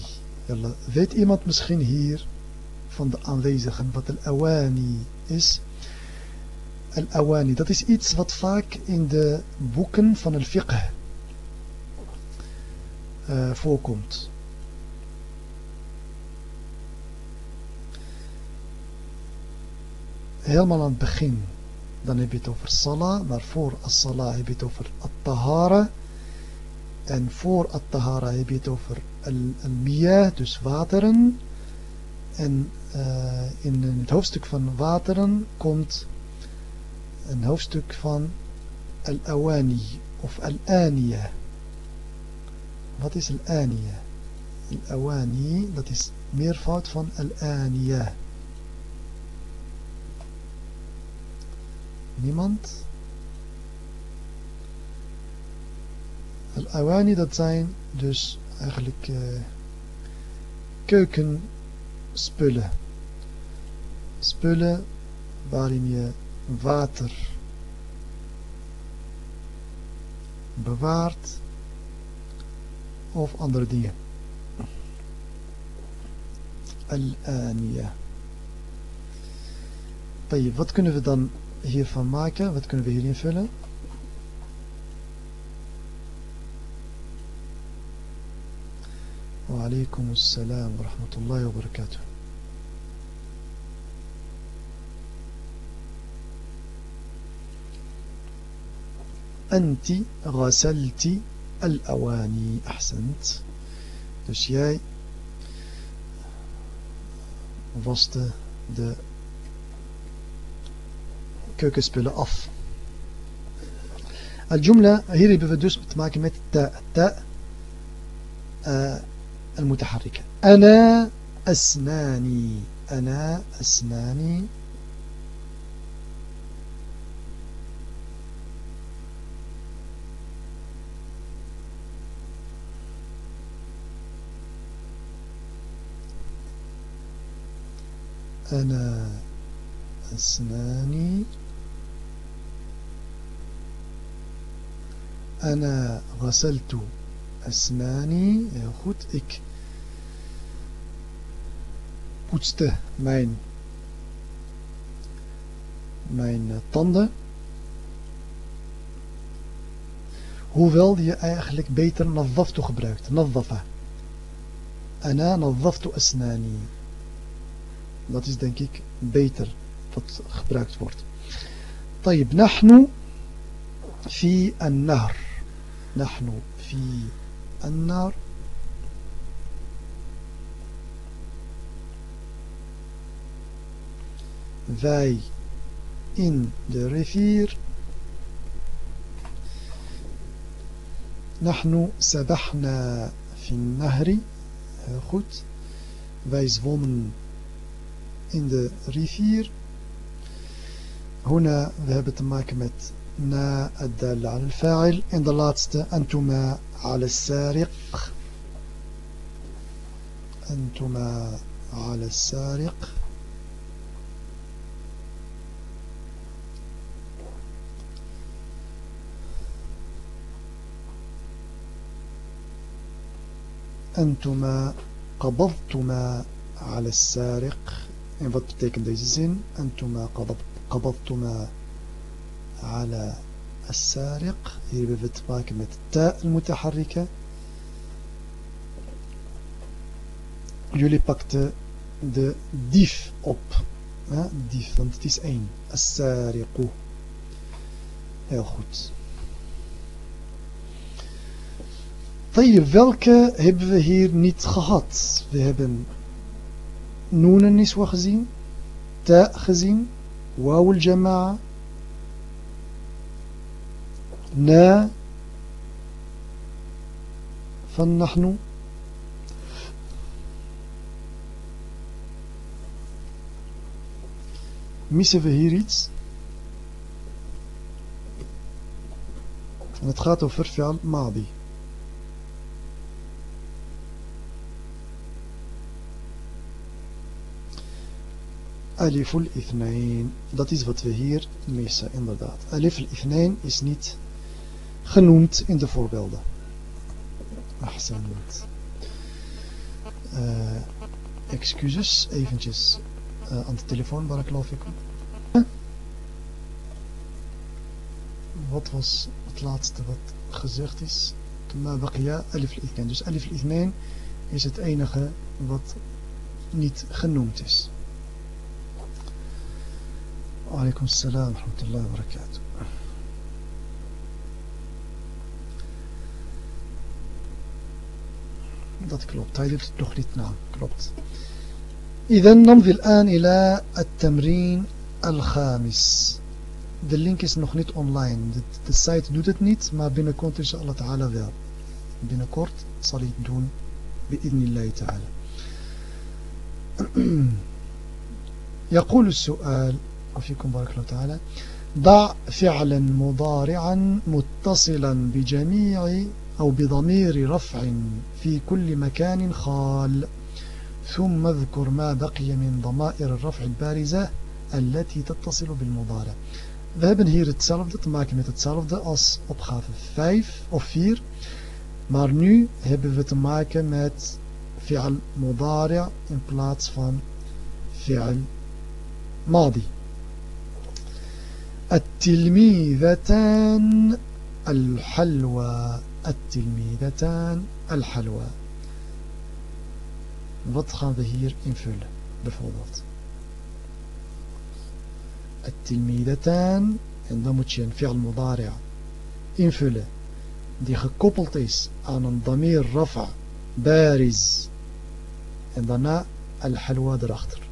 يلا weet iemand misschien hier van de aanwezigen wat al-awani is? Al-awani, dat is iets wat vaak in de boeken van al-fiqh uh, voorkomt. Helemaal aan het begin dan heb je het over salah, maar voor as-salah heb je het over at-tahara. En voor at-tahara heb je het over al-miyah, dus wateren. En uh, in het hoofdstuk van wateren komt een hoofdstuk van al-awani of al-aniya. Wat is al-aniya? Al-awani, dat is meervoud van al-aniya. Niemand? Al-awani dat zijn dus eigenlijk uh, keukenspullen spullen waarin je water bewaart of andere dingen. Al-Aniya. Wat kunnen we dan hiervan maken? Wat kunnen we hier invullen? Wa alaikum assalam wa rahmatullahi wa barakatuh. أنت غسلت الأواني أحسنت dus jij waste de keukenspullen af. Al-jumla, hier hebben we dus te maken met ta, ta المتحركة أنا أسناني أنا أسناني أنا أسناني أنا غسلت أسناني heel goed ik poetste mijn mijn tanden hoewel je eigenlijk beter nadaftu gebruikt nadafa ana nadaftu asnani dat is denk ik beter wat gebruikt wordt طيب نحن في النهر نحن في النار wij in de rivier نحن سبحنا في النهر goed wij zwommen in de rivier هنا we hebben te maken met na الدال على الفاعل. En de laatste أنتما على السارق. أنتما على السارق. أنتما قبضتما على السارق. En wat betekent deze zin? أنتما قبضتما على السارق hier hebben we te maken met ta المتحركة jullie pakten de dief op ja, dief, want het is één السارق heel goed طيب welke hebben we hier niet gehad we hebben نون النسوة gezien تاء gezien واو الجماعة نا فنحن missen we hier iets? En het gaat over fi'al madi. Alif al-ithnain. Dat is wat we hier missen, inderdaad. Alif al-ithnain is niet genoemd in de voorbeelden. Ahsanat. Uh, excuses, eventjes uh, aan de telefoon, barakallahu fikum. Wat was het laatste wat gezegd is? Alif al Dus alif al is het enige wat niet genoemd is. Salam wa rahmatullahi wa barakatuh. Dat klopt. Hij doet het nog niet na. Klopt. إذا نمضي الآن إلى التمرين الخامس de link is nog niet online de, de site doet het niet maar binnenkort inshallah ta'ala wel binnenkort zal hij het doen بإذن الله تعالى يقول السؤال وفيكم بارك الله تعالى. ضع فعلا مضارعا متصلا بجميع أو بضمير رفع في كل مكان خال. ثم اذكر ما بقي من ضمائر الرفع البارزة التي تتصل بالمضارع. We hebben hier hetzelfde te maken met hetzelfde als opgave 5 of 4. Maar nu hebben we te maken met fi'al mudari' in plaats van fi'al madi. التلميذتان الحلوى التلميذتان الحلوى Wat gaan we hier invullen, bijvoorbeeld? التلميذتان en dan moet je een fi'al mudari' invullen die gekoppeld is aan een damir rafa bariz en daarna al-halwa erachter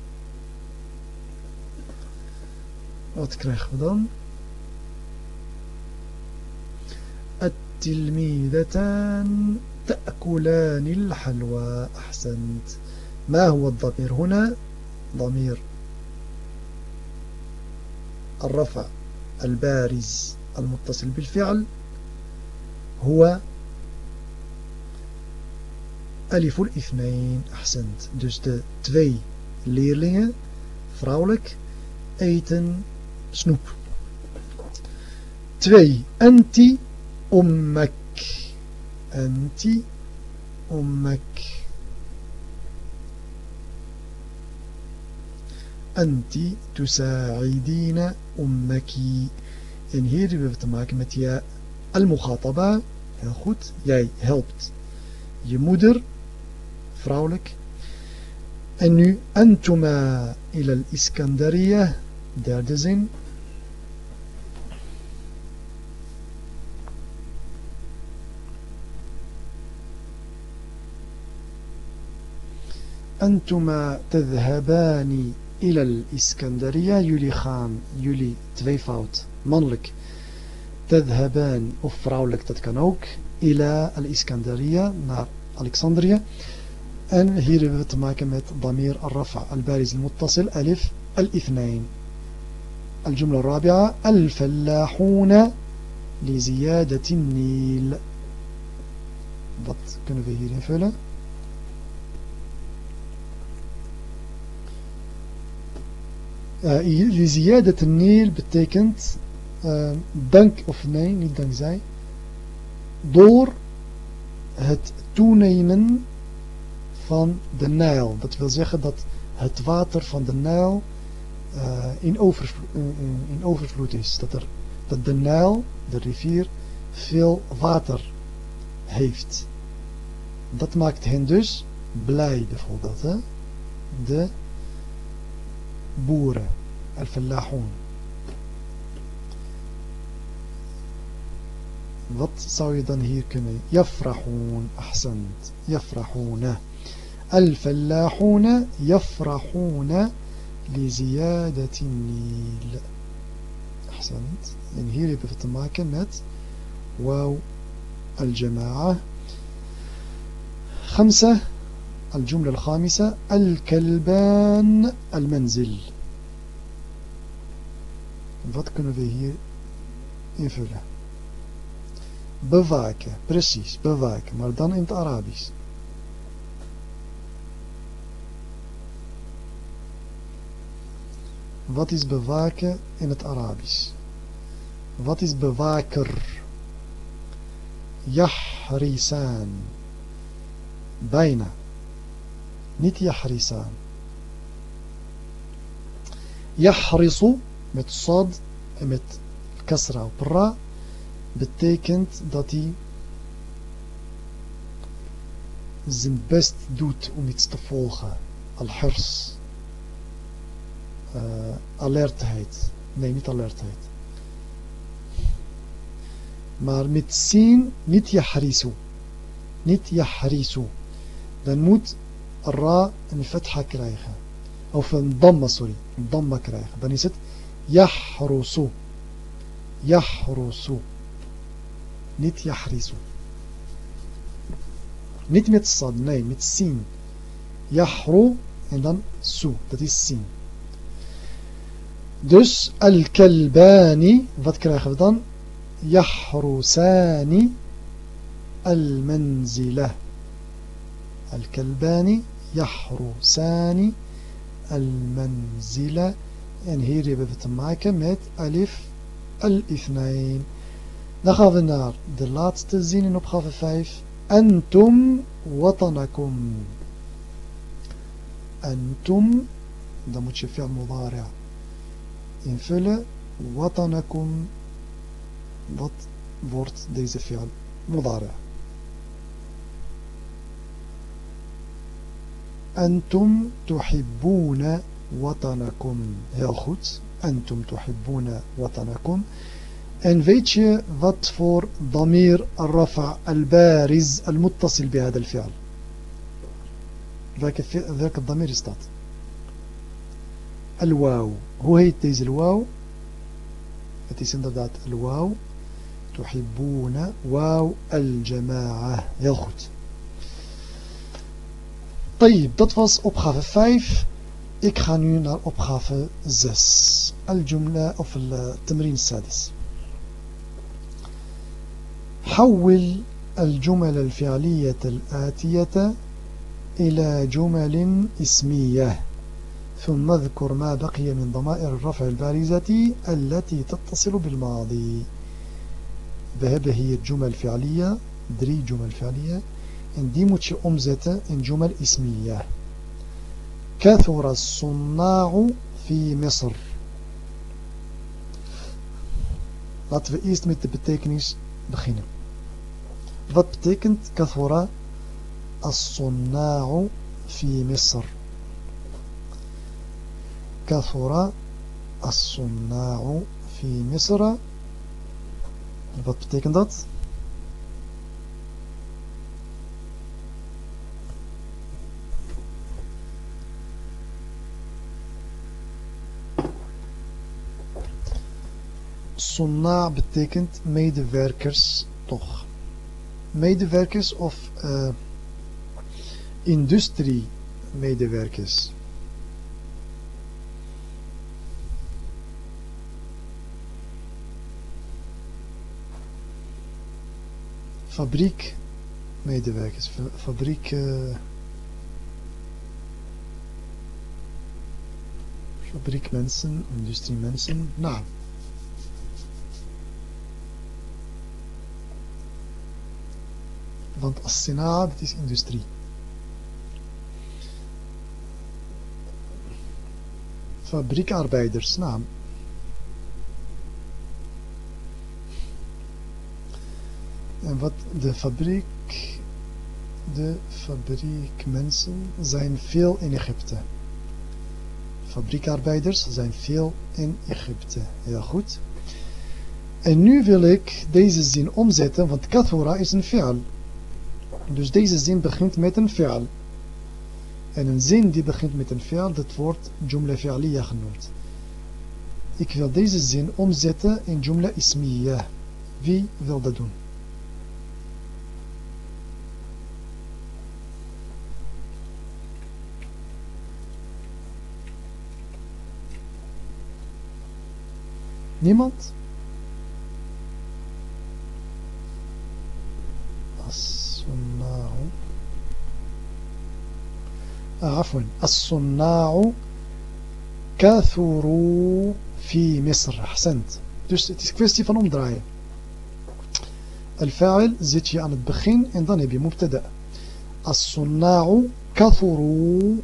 wat krijgen we dan التلميذتان تأكلان الحلوى أحسنت. ما هو الضمير هنا؟ ضمير الرفع البارز المتصل بالفعل هو ألف الاثنين. أحسنت. dus de leerlingen vrouwelijk eten snoep 2 أنت أمك أنت أمك أنت تساعدين أمك En hier hebben we te maken met ja al-mukhataba. Heel goed. Jij helpt je moeder, vrouwelijk. En nu antuma ila al-Iskandariya, derde zin. أنتما تذهبان إلى الإسكندرية يولي خان يولي تفيفاوت. منلك تذهبان أفراولك تتكنوك إلى الإسكندرية نار ألكسندرية. أن هي ربطماك مت ضمير الرفع البارز المتصل ألف الإثنين. الجملة الرابعة الفلاحون لزيادة النيل. ضبط كنا في Eh, Ziyadat neer betekent eh, dank of nee, niet dankzij, door het toenemen van de Nijl. Dat wil zeggen dat het water van de Nijl eh, in, overvloed, in, overvloed is. Dat, er, dat de Nijl, de rivier, veel water heeft. Dat maakt hen dus blij, bijvoorbeeld. Hè? De boeren, al-fallahun. Wat zou je dan hier kunnen? Yafrahun, ahsant. Yafrahuna. الفلاحون يفرحون لزيادة النيل أحسنت en hier hebben we te maken met واو الجماعة خمسة الجملة الخامسة الكلبان المنزل Wat kunnen we hier invullen? Bewaken, precies, bewaken, maar dan in het Arabisch. Wat is bewaken in het Arabisch? Wat is bewaker? يحرسان bijna niet يحرسان يحرس met sad en met kasra op ra betekent dat hij zijn best doet om iets te volgen. Al-hirs. Uh, alertheid. Nee, niet alertheid. Maar met zien niet yahrisu. Niet yahrisu. Dan moet الراء انفتحة كرايخة. أو في الضمة سوري الضمة كرايخة. بني ست يحرسو. يحرسو. نت يحرسو. نت مت صاد ناي مت سين. يحرو عندن سو. دات السين دوس دس الكلباني فات كرايخة دان يحرساني المنزلة. الكلباني yahrusani al-manzila. En hier hebben we te maken met alif al-ithnain. Dan gaan we naar de laatste zin in opgave 5. Antum watanakum. Antum, dan moet je fi'al mudari' invullen. Watanakum, wat wordt deze fi'al mudari'? أنتم تحبون وطنكم. يا goed أنتم تحبون وطنكم. en weet je wat ضمير الرفع البارز المتصل بهذا الفعل. ذاك الضمير استطاع الواو. هو هي تيز الواو. التي سندردات الواو. تحبون واو الجماعة. يا يلخط طيب dat was opgave 5 ik ga nu naar opgave 6 al-jumla of al-tamrin sadis. حول الجمل الفعلية الآتية إلى جمل اسمية ثم اذكر ما بقي من ضمائر الرفع البارزة التي تتصل بالماضي ذهب هي الجمل فعلية دري جمل فعلية en die moet je omzetten in jumal ismiya. كثر الصناع في مصر. Laten we eerst met de betekenis beginnen. Wat betekent kathura as-sunna'u fi Misr? Kathura as-sunna'u fi Misr. Wat betekent dat? Sunna betekent medewerkers toch. Medewerkers of uh, industrie medewerkers. Fabriek medewerkers. Fabriek... Uh, fabriekmensen, industriemensen. Nou, Want dat is industrie. Fabriekarbeiders, naam. En wat de fabriek, de fabriekmensen zijn veel in Egypte. Fabriekarbeiders zijn veel in Egypte. Heel goed. En nu wil ik deze zin omzetten, want kathura is een fi'al. Dus deze zin begint met een fi'al. En een zin die begint met een fi'al, dat wordt jumla fi'aliyah genoemd. Ik wil deze zin omzetten in jumla ismiyah. Wie wil dat doen? Niemand? عفوا الصناع كثروا في مصر. أحسنت. dus het is kwestie الفاعل zit je aan ان begin بمبتدأ. الصناع كثروا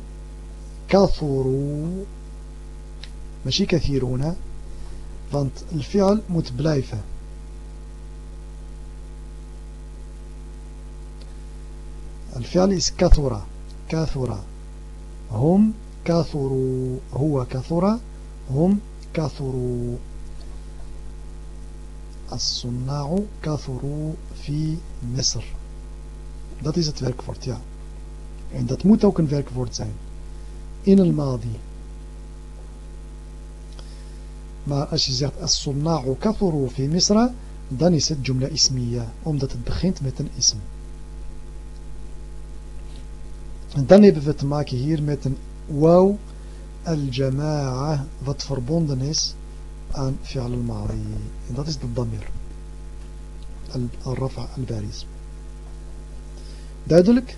كثروا. ماشي كثيرون want الفعل moet الفعل is كثرة. كثرة. هم كثروا هو كثر هم كثروا الصناع كثروا في مصر dat is het werkwoord ja en dat moet ook een werkwoord zijn in el madi maar als je zegt as-sunna'u kathuru fi Misra dan is het jumla ismiya omdat het begint met een ism en dan hebben we te maken hier met een waw al-jama'a wat verbonden is aan fi'al al-madi en dat is de damir al-rafa al-bariz duidelijk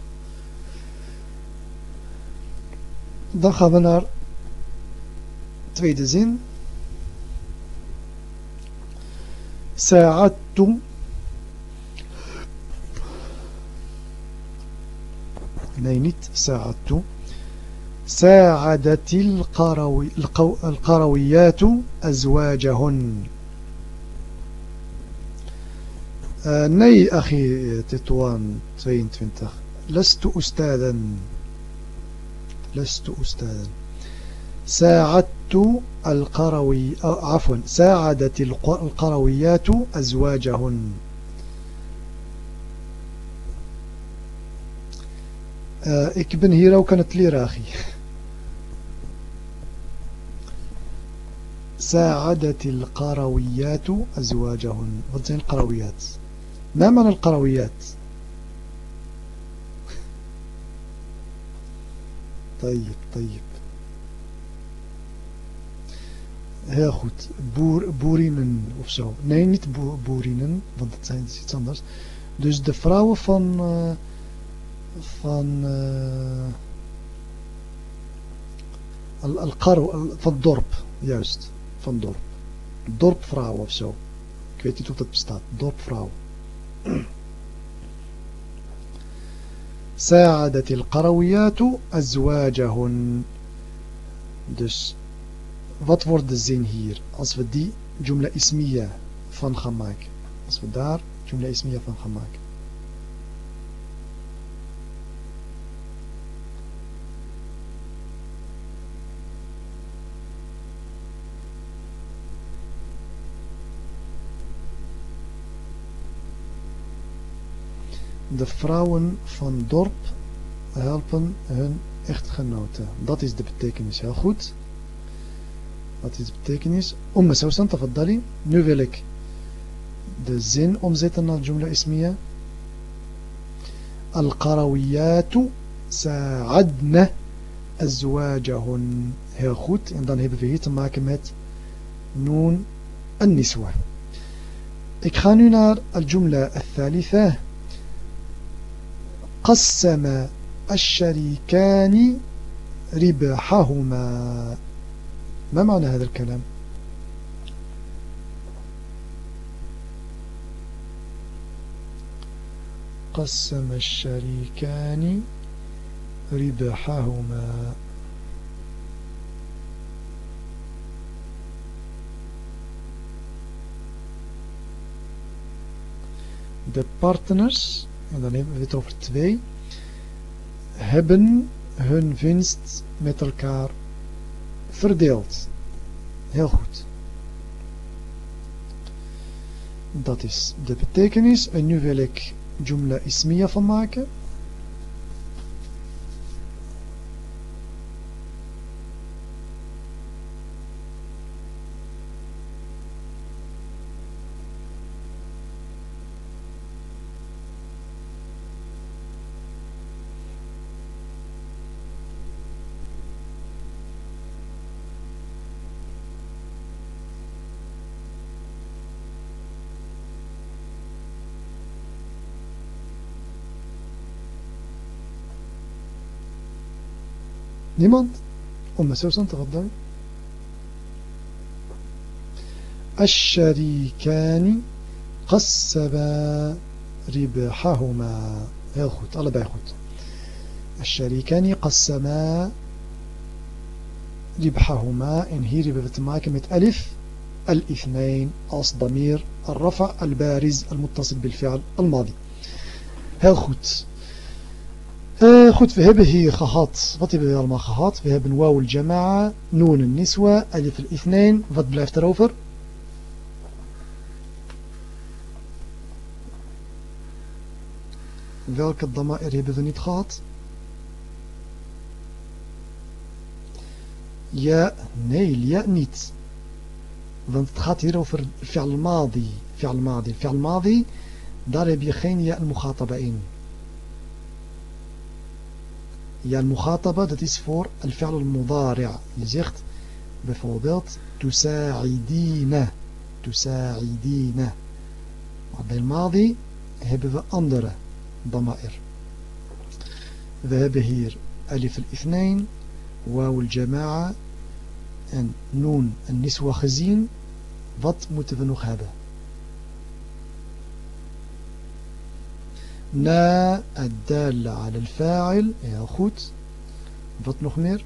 dan gaan we naar tweede zin ساعدت niet ساعدت ساعدت القروي القرويات أزواجهن. nee أخي تطوان 22 لست أستاذا. لست أستاذا. ساعدت القروي عفوا ساعدت القرويات أزواجهن. Uh, ik ben hier ook aan het leren, ساعدت القرويات أزواجهن wat zijn القرويات ما معنى القرويات طيب طيب Heel goed. Boer, boerinnen of zo. Nee, niet bo boerinnen, want dat zijn iets anders. Dus de vrouwen van... Uh, van... Uh, al, van dorp, juist. Van dorp. Dorpvrouw of zo. Ik weet niet of dat bestaat. Dorpvrouw. ساعدت القرويات أزواجهن dus wat wordt de zin hier als we die jumla ismiya van gaan maken als we daar jumla ismiya van gaan maken de vrouwen van dorp helpen hun echtgenoten. Dat is de betekenis. Heel goed. Wat is de betekenis? Umm Sausan, tafaddali. Nu wil ik de zin omzetten naar Jumla Ismiya. Al-Qarawiyatu sa'adna azwajahun. Heel goed. En dan hebben we hier te maken met Noon an-Niswa. Ik ga nu naar al-Jumla al-Thalitha. قسم الشريكان ربحهما. ما معنى هذا الكلام؟ قسم الشريكان ربحهما. De partners en dan hebben we het over twee, hebben hun winst met elkaar verdeeld. Heel goed. Dat is de betekenis. En nu wil ik Jumla Ismiya van maken. Niemand أم سوسن تفضل. الشريكان قسبا ربحهما. heel goed allebei goed الشريكان قسما ربحهما. en hier hebben we te maken met alif الاثنين als ضمير الرفع البارز المتصل بالفعل الماضي. heel goed Uh, goed, we hebben hier gehad, wat hebben we allemaal gehad? We hebben waw al-jama'a, noon al-niswa, alif al-ithnain. Wat blijft erover? Welke dama'ir hebben we niet gehad? Ja, nee, ja niet. Want het gaat hier over fi'al madi. Fi'al madi. Fi'al madi, daar heb je geen ja al-mughataba in. Ja al-mughataba, dat is voor al-fi'al al-mudari'. Je zegt bijvoorbeeld tusa'idina. Tusa'idina. Maar bij al-madi hebben we andere ضمائر we hebben hier alif al-ithnain waw al-jama'a en noon en niswa gezien wat moeten we nog hebben na Adela, ala al-fa'il. Eh, Heel goed. Wat nog meer?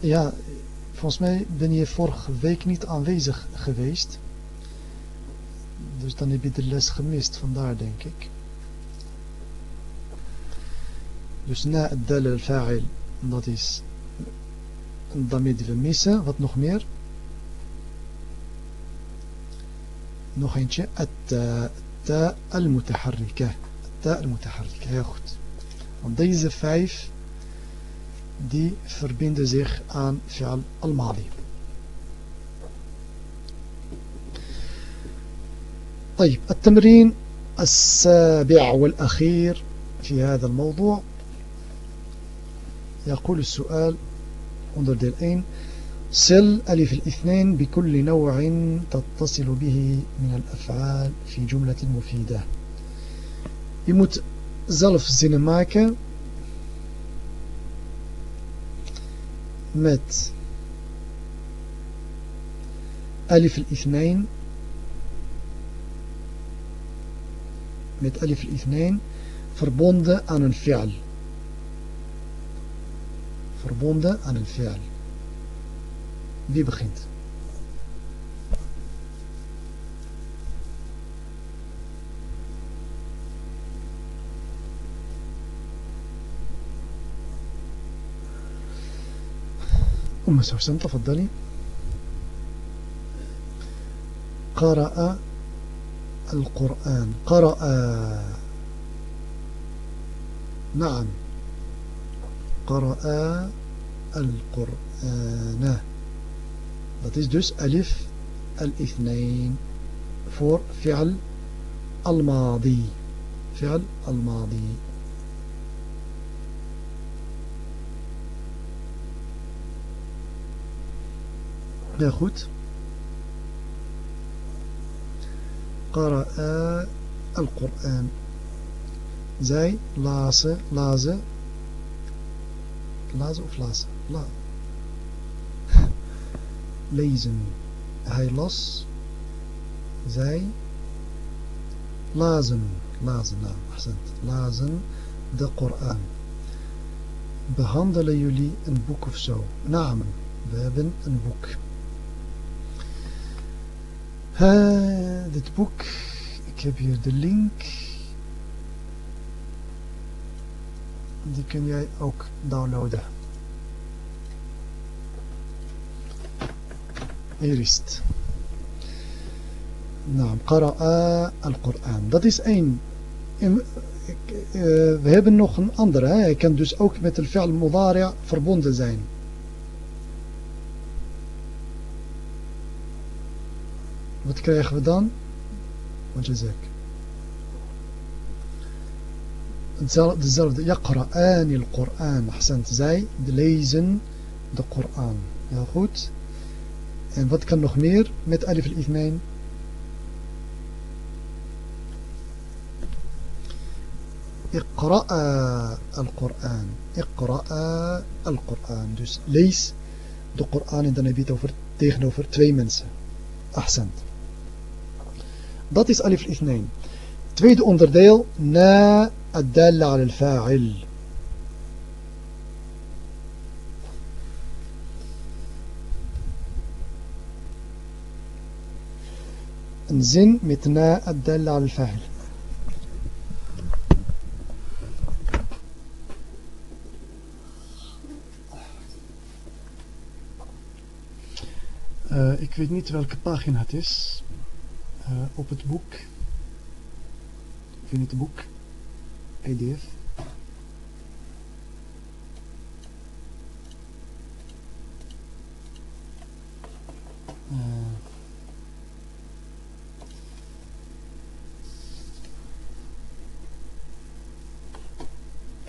Ja, volgens mij ben je vorige week niet aanwezig geweest. Dus dan heb je de les gemist, vandaar denk ik. يثنى الدال الفاعل ضديس الضمير دي فميسا غط نخمير نخينش التاء المتحركة التاء المتحركة. يا أخت ضيز فايف دي فربيند زيخ عن فعل الماضي. طيب التمرين السابع والأخير في هذا الموضوع. يقول السؤال انظر onderdeel أين سل ألف الاثنين بكل نوع تتصل به من الأفعال في جملة مفيدة. يموت زلف zelf zinnen ألف الاثنين. met ألف الاثنين. فربوند aan الفعل. Verbonden aan een fi'al wie begint أم سوسن تفضلي قرأ القرآن قرأ نعم قرأ القرآن. Dat is dus alif الاثنين. Voor فعل الماضي. فعل الماضي. goed. قرأ القرآن. zij lazen, lazen, lazen of lazen? La. Lezen. Hij las, zij lazen, lazen, nou, accent, lazen de Koran. Behandelen jullie een boek of zo? Naam, we hebben een boek. Uh, dit boek, ik heb hier de link. Die kun jij ook downloaden. Hier is het. Nou, Qara'a al-Quran. Dat is één. uh, we hebben nog een andere. Hij kan dus ook met de fi'al mudari' verbonden zijn. Wat krijgen we dan? Wat je. Dezelfde. Yaqra'ani al-Qur'an. Ahsant. Zij lezen de Koran. Heel goed. En wat kan nog meer met alif al-ithnain? اقرأ القرآن اقرأ القرآن dus lees de Koran en dan heb je het over, tegenover twee mensen ahsend dat is alif al-ithnain tweede onderdeel na الدالة على الفاعل een na الدالة على الفاعل Uh, ik weet niet welke pagina het is uh, op het boek. Ik weet niet het boek. PDF. Uh,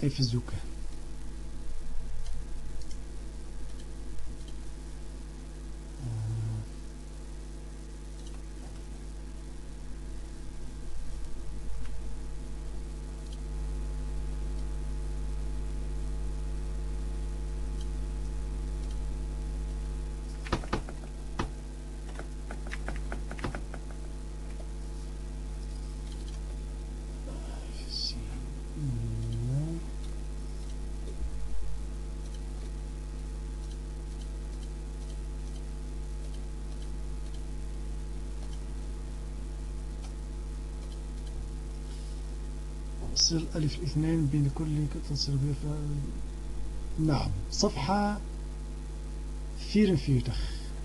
even تصل ألف الاثنين بين كل تصل نعم صفحة 44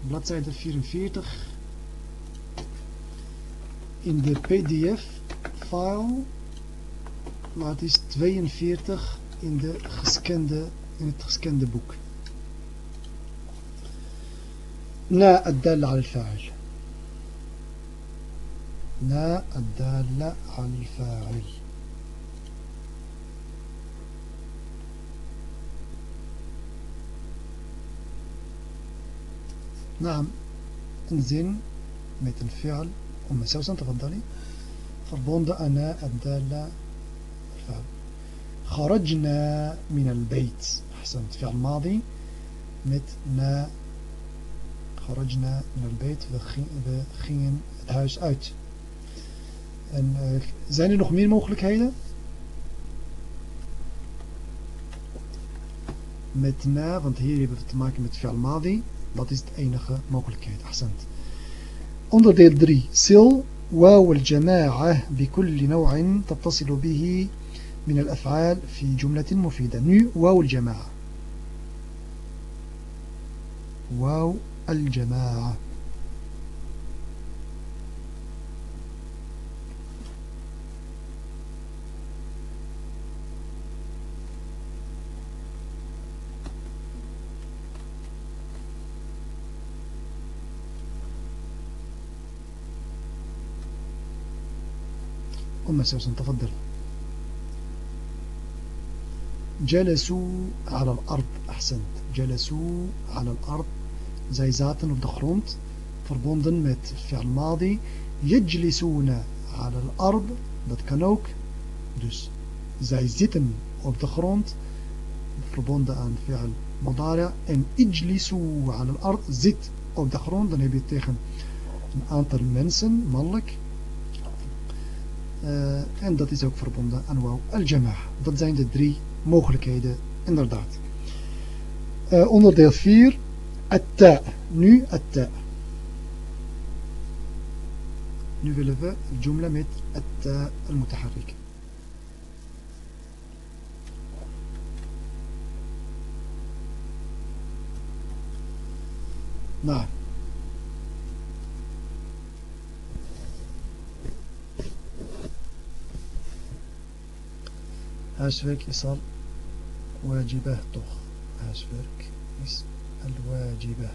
bladzijde 44 in de pdf file maar het is 42 in, de gescande, in het gescande boek نا الدالة على الفاعل نا الدالة على الفاعل نعم. انزين مثل الفعل. أم سوسن تفضلي. فربوند أنا الدالة الفعل. خرجنا من البيت. حسنت فعل ماضي. متنا. خرجنا من البيت. وخين الهاوس اوت ان زين نوخ مين موخلك هيدا؟ متنا. فانت هيري بفتماك مت فعل ماضي. Dat is de enige mogelijkheid. Ahsend. Onderdeel 3. Sil واو الجماعة بكل نوع تتصل به من الأفعال في جملة مفيدة نو واو الجماعة واو الجماعة مساوسن تفضل. جلسوا على الأرض أحسنت. جلسوا على الأرض زي زاتن وبدخرونت فربوندن مت. في الماضي يجلسون على الأرض دات كانوك دوس زي زيتن وبدخرونت فربوندن في المضارع إن اجلسوا على الأرض زيت وبدخرونت دان هبي تيخن. أنتر منسن مالك en dat is ook verbonden aan wauw al-jamah. Dat zijn de drie mogelijkheden, inderdaad. Uh, onderdeel 4, at-ta. Nu at-ta. Nu willen we de jumla met at-ta al-mutaharrik. Nou. Huiswerk is al wajibah huiswerk is الواجبة.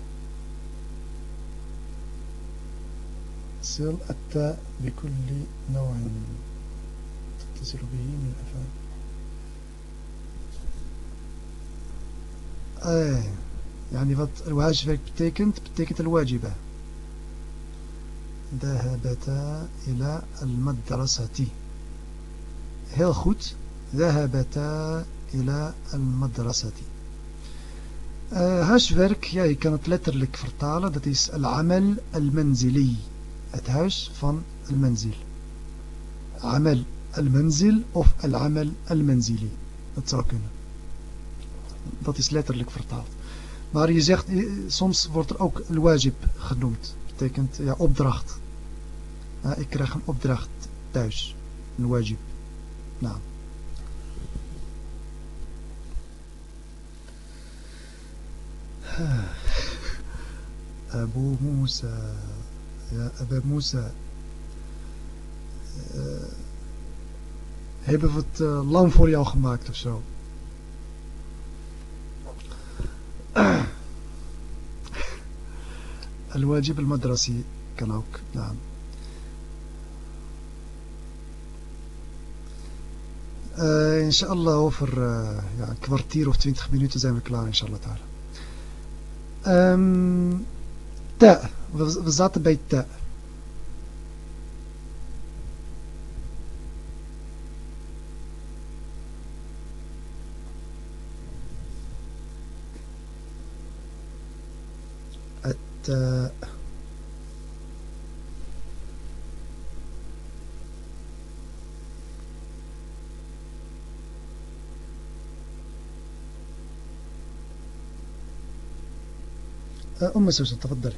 صل التاء بكل نوع تتصل به من الأفعال آه يعني wat الواجبة betekent betekent الواجبة. ذهبتا إلى المدرسة. heel goed ذهبتا إلى المدرسة uh, huiswerk, ja, je kan het letterlijk vertalen. Dat is al-amal al-manzili. Het huis van al-manzil. Amal al-manzil of al-amal al-manzili. Dat zou kunnen. Dat is letterlijk vertaald. Maar je zegt, soms wordt er ook al-wajib genoemd. Betekent ja, opdracht. Ja, ik krijg een opdracht thuis. Een wajib. Nou. Abu Musa. Ja, Abu Musa. Uh, hebben we het uh, lang voor jou gemaakt of zo? الواجب المدرسي kan ook. Nou. Uh, inshallah over uh, ja, een kwartier of twintig minuten zijn we klaar inshallah ta'ala. Um, ta. We, we zaten bij ta. التاء أم سوسن تفضل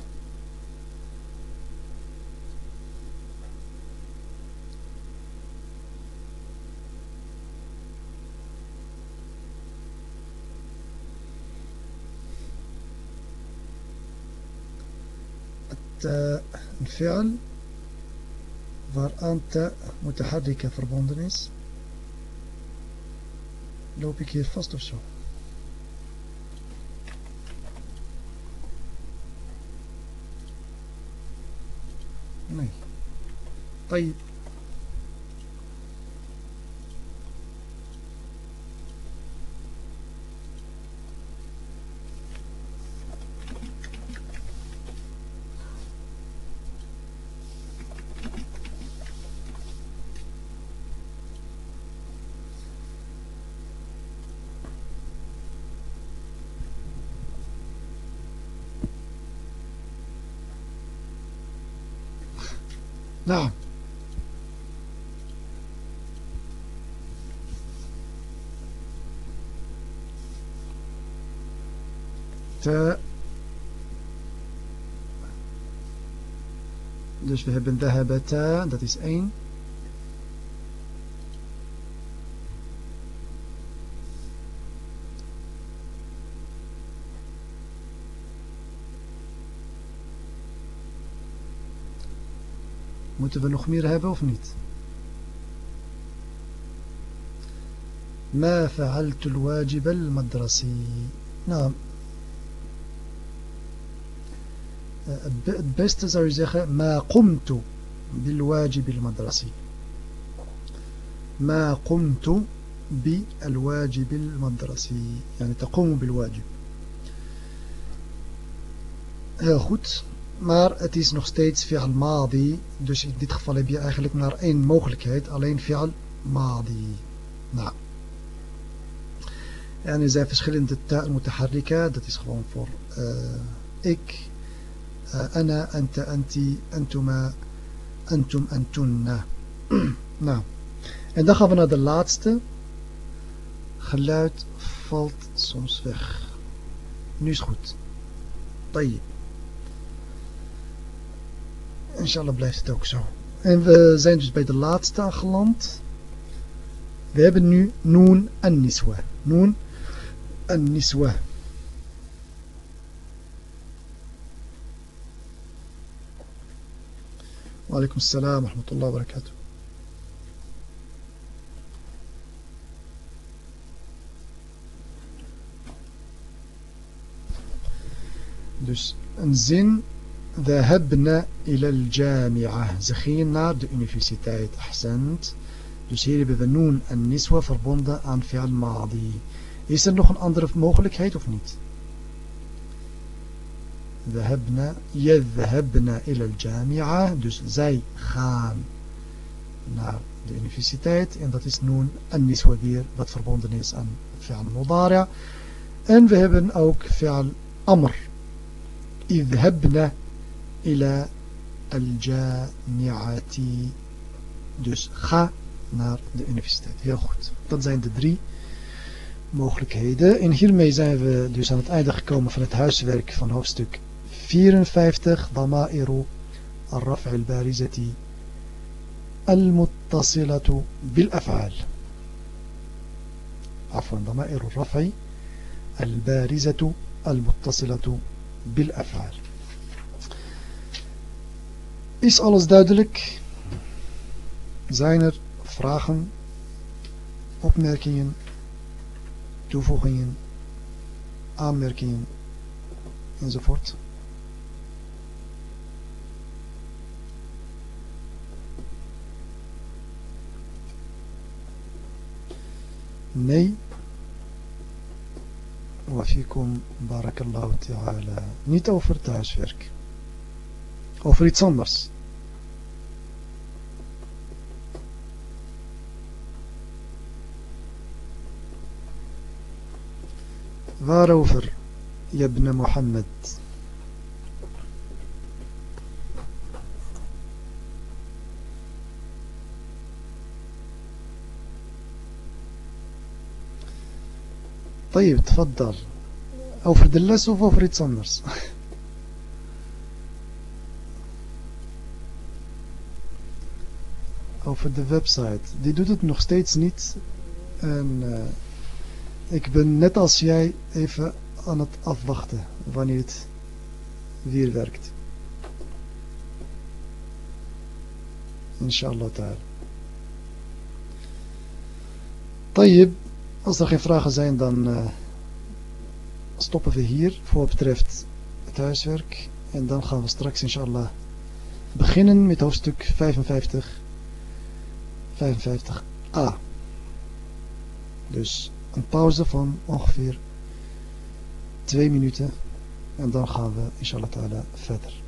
الفعل فأنت متحركة في البندنس لو بكير فاستو شو طيب نعم ت Dus we hebben ذهبتا, dat is 1. Moeten we nog meer hebben of niet? ما فعلت الواجب المدرسي نعم het beste zou je zeggen ما قمت بالواجب المدرسي ما قمت بالواجب المدرسي يعني تقوم بالواجب heel goed maar het is nog steeds fi'al madi. Dus in dit geval heb je eigenlijk maar één mogelijkheid, alleen fi'al madi. Nou. En er zijn verschillende ta'al mutaharrika, dat is gewoon voor uh, ik, ana, anta, anti, antuma, antum, antunna. nou. En dan gaan we naar de laatste. Geluid valt soms weg. Nu is goed. Tayyip. Inshallah blijft het ook zo. En we zijn dus bij de laatste aangeland. We hebben nu Noon en Niswa. Noon en Niswa. وعليكم السلام ورحمة الله وبركاته Dus een zin ذهبنا إلى الجامعة Ze gingen naar de universiteit. Ahsend. Dus hier hebben we noon en niswa verbonden aan fi'al madi. Is er nog een andere mogelijkheid of niet? Yadhabna, yadhabna ila al-jami'a. Dus zij gaan naar de universiteit. En dat is nun een niswadir wat verbonden is aan fi'al mudari'a. En we hebben ook fi'al amr. Idhabna ila al-jami'ati. Dus ga naar de universiteit. Heel goed. Dat zijn de drie mogelijkheden. En hiermee zijn we dus aan het einde gekomen van het huiswerk van hoofdstuk 54. Dama'iru al-raf' al-barizati المتصلة بالأفعال عفوا ضمائر الرفع البارزة المتصلة بالأفعال Is alles duidelijk? Zijn er vragen, opmerkingen, toevoegingen, aanmerkingen enzovoort? Nee. Wafikum barakallahu ta'ala. Niet over thuiswerk. Over iets anders. Waarover, Jabne Mohammed? طيب تفضل over de les of over iets anders over de website die doet het nog steeds niet en uh, ik ben net als jij even aan het afwachten wanneer het weer werkt inshallah ta'ala طيب als er geen vragen zijn, dan uh, stoppen we hier voor wat betreft het huiswerk. En dan gaan we straks inshallah beginnen met hoofdstuk 55, 55a. Dus een pauze van ongeveer twee minuten. En dan gaan we inshallah verder.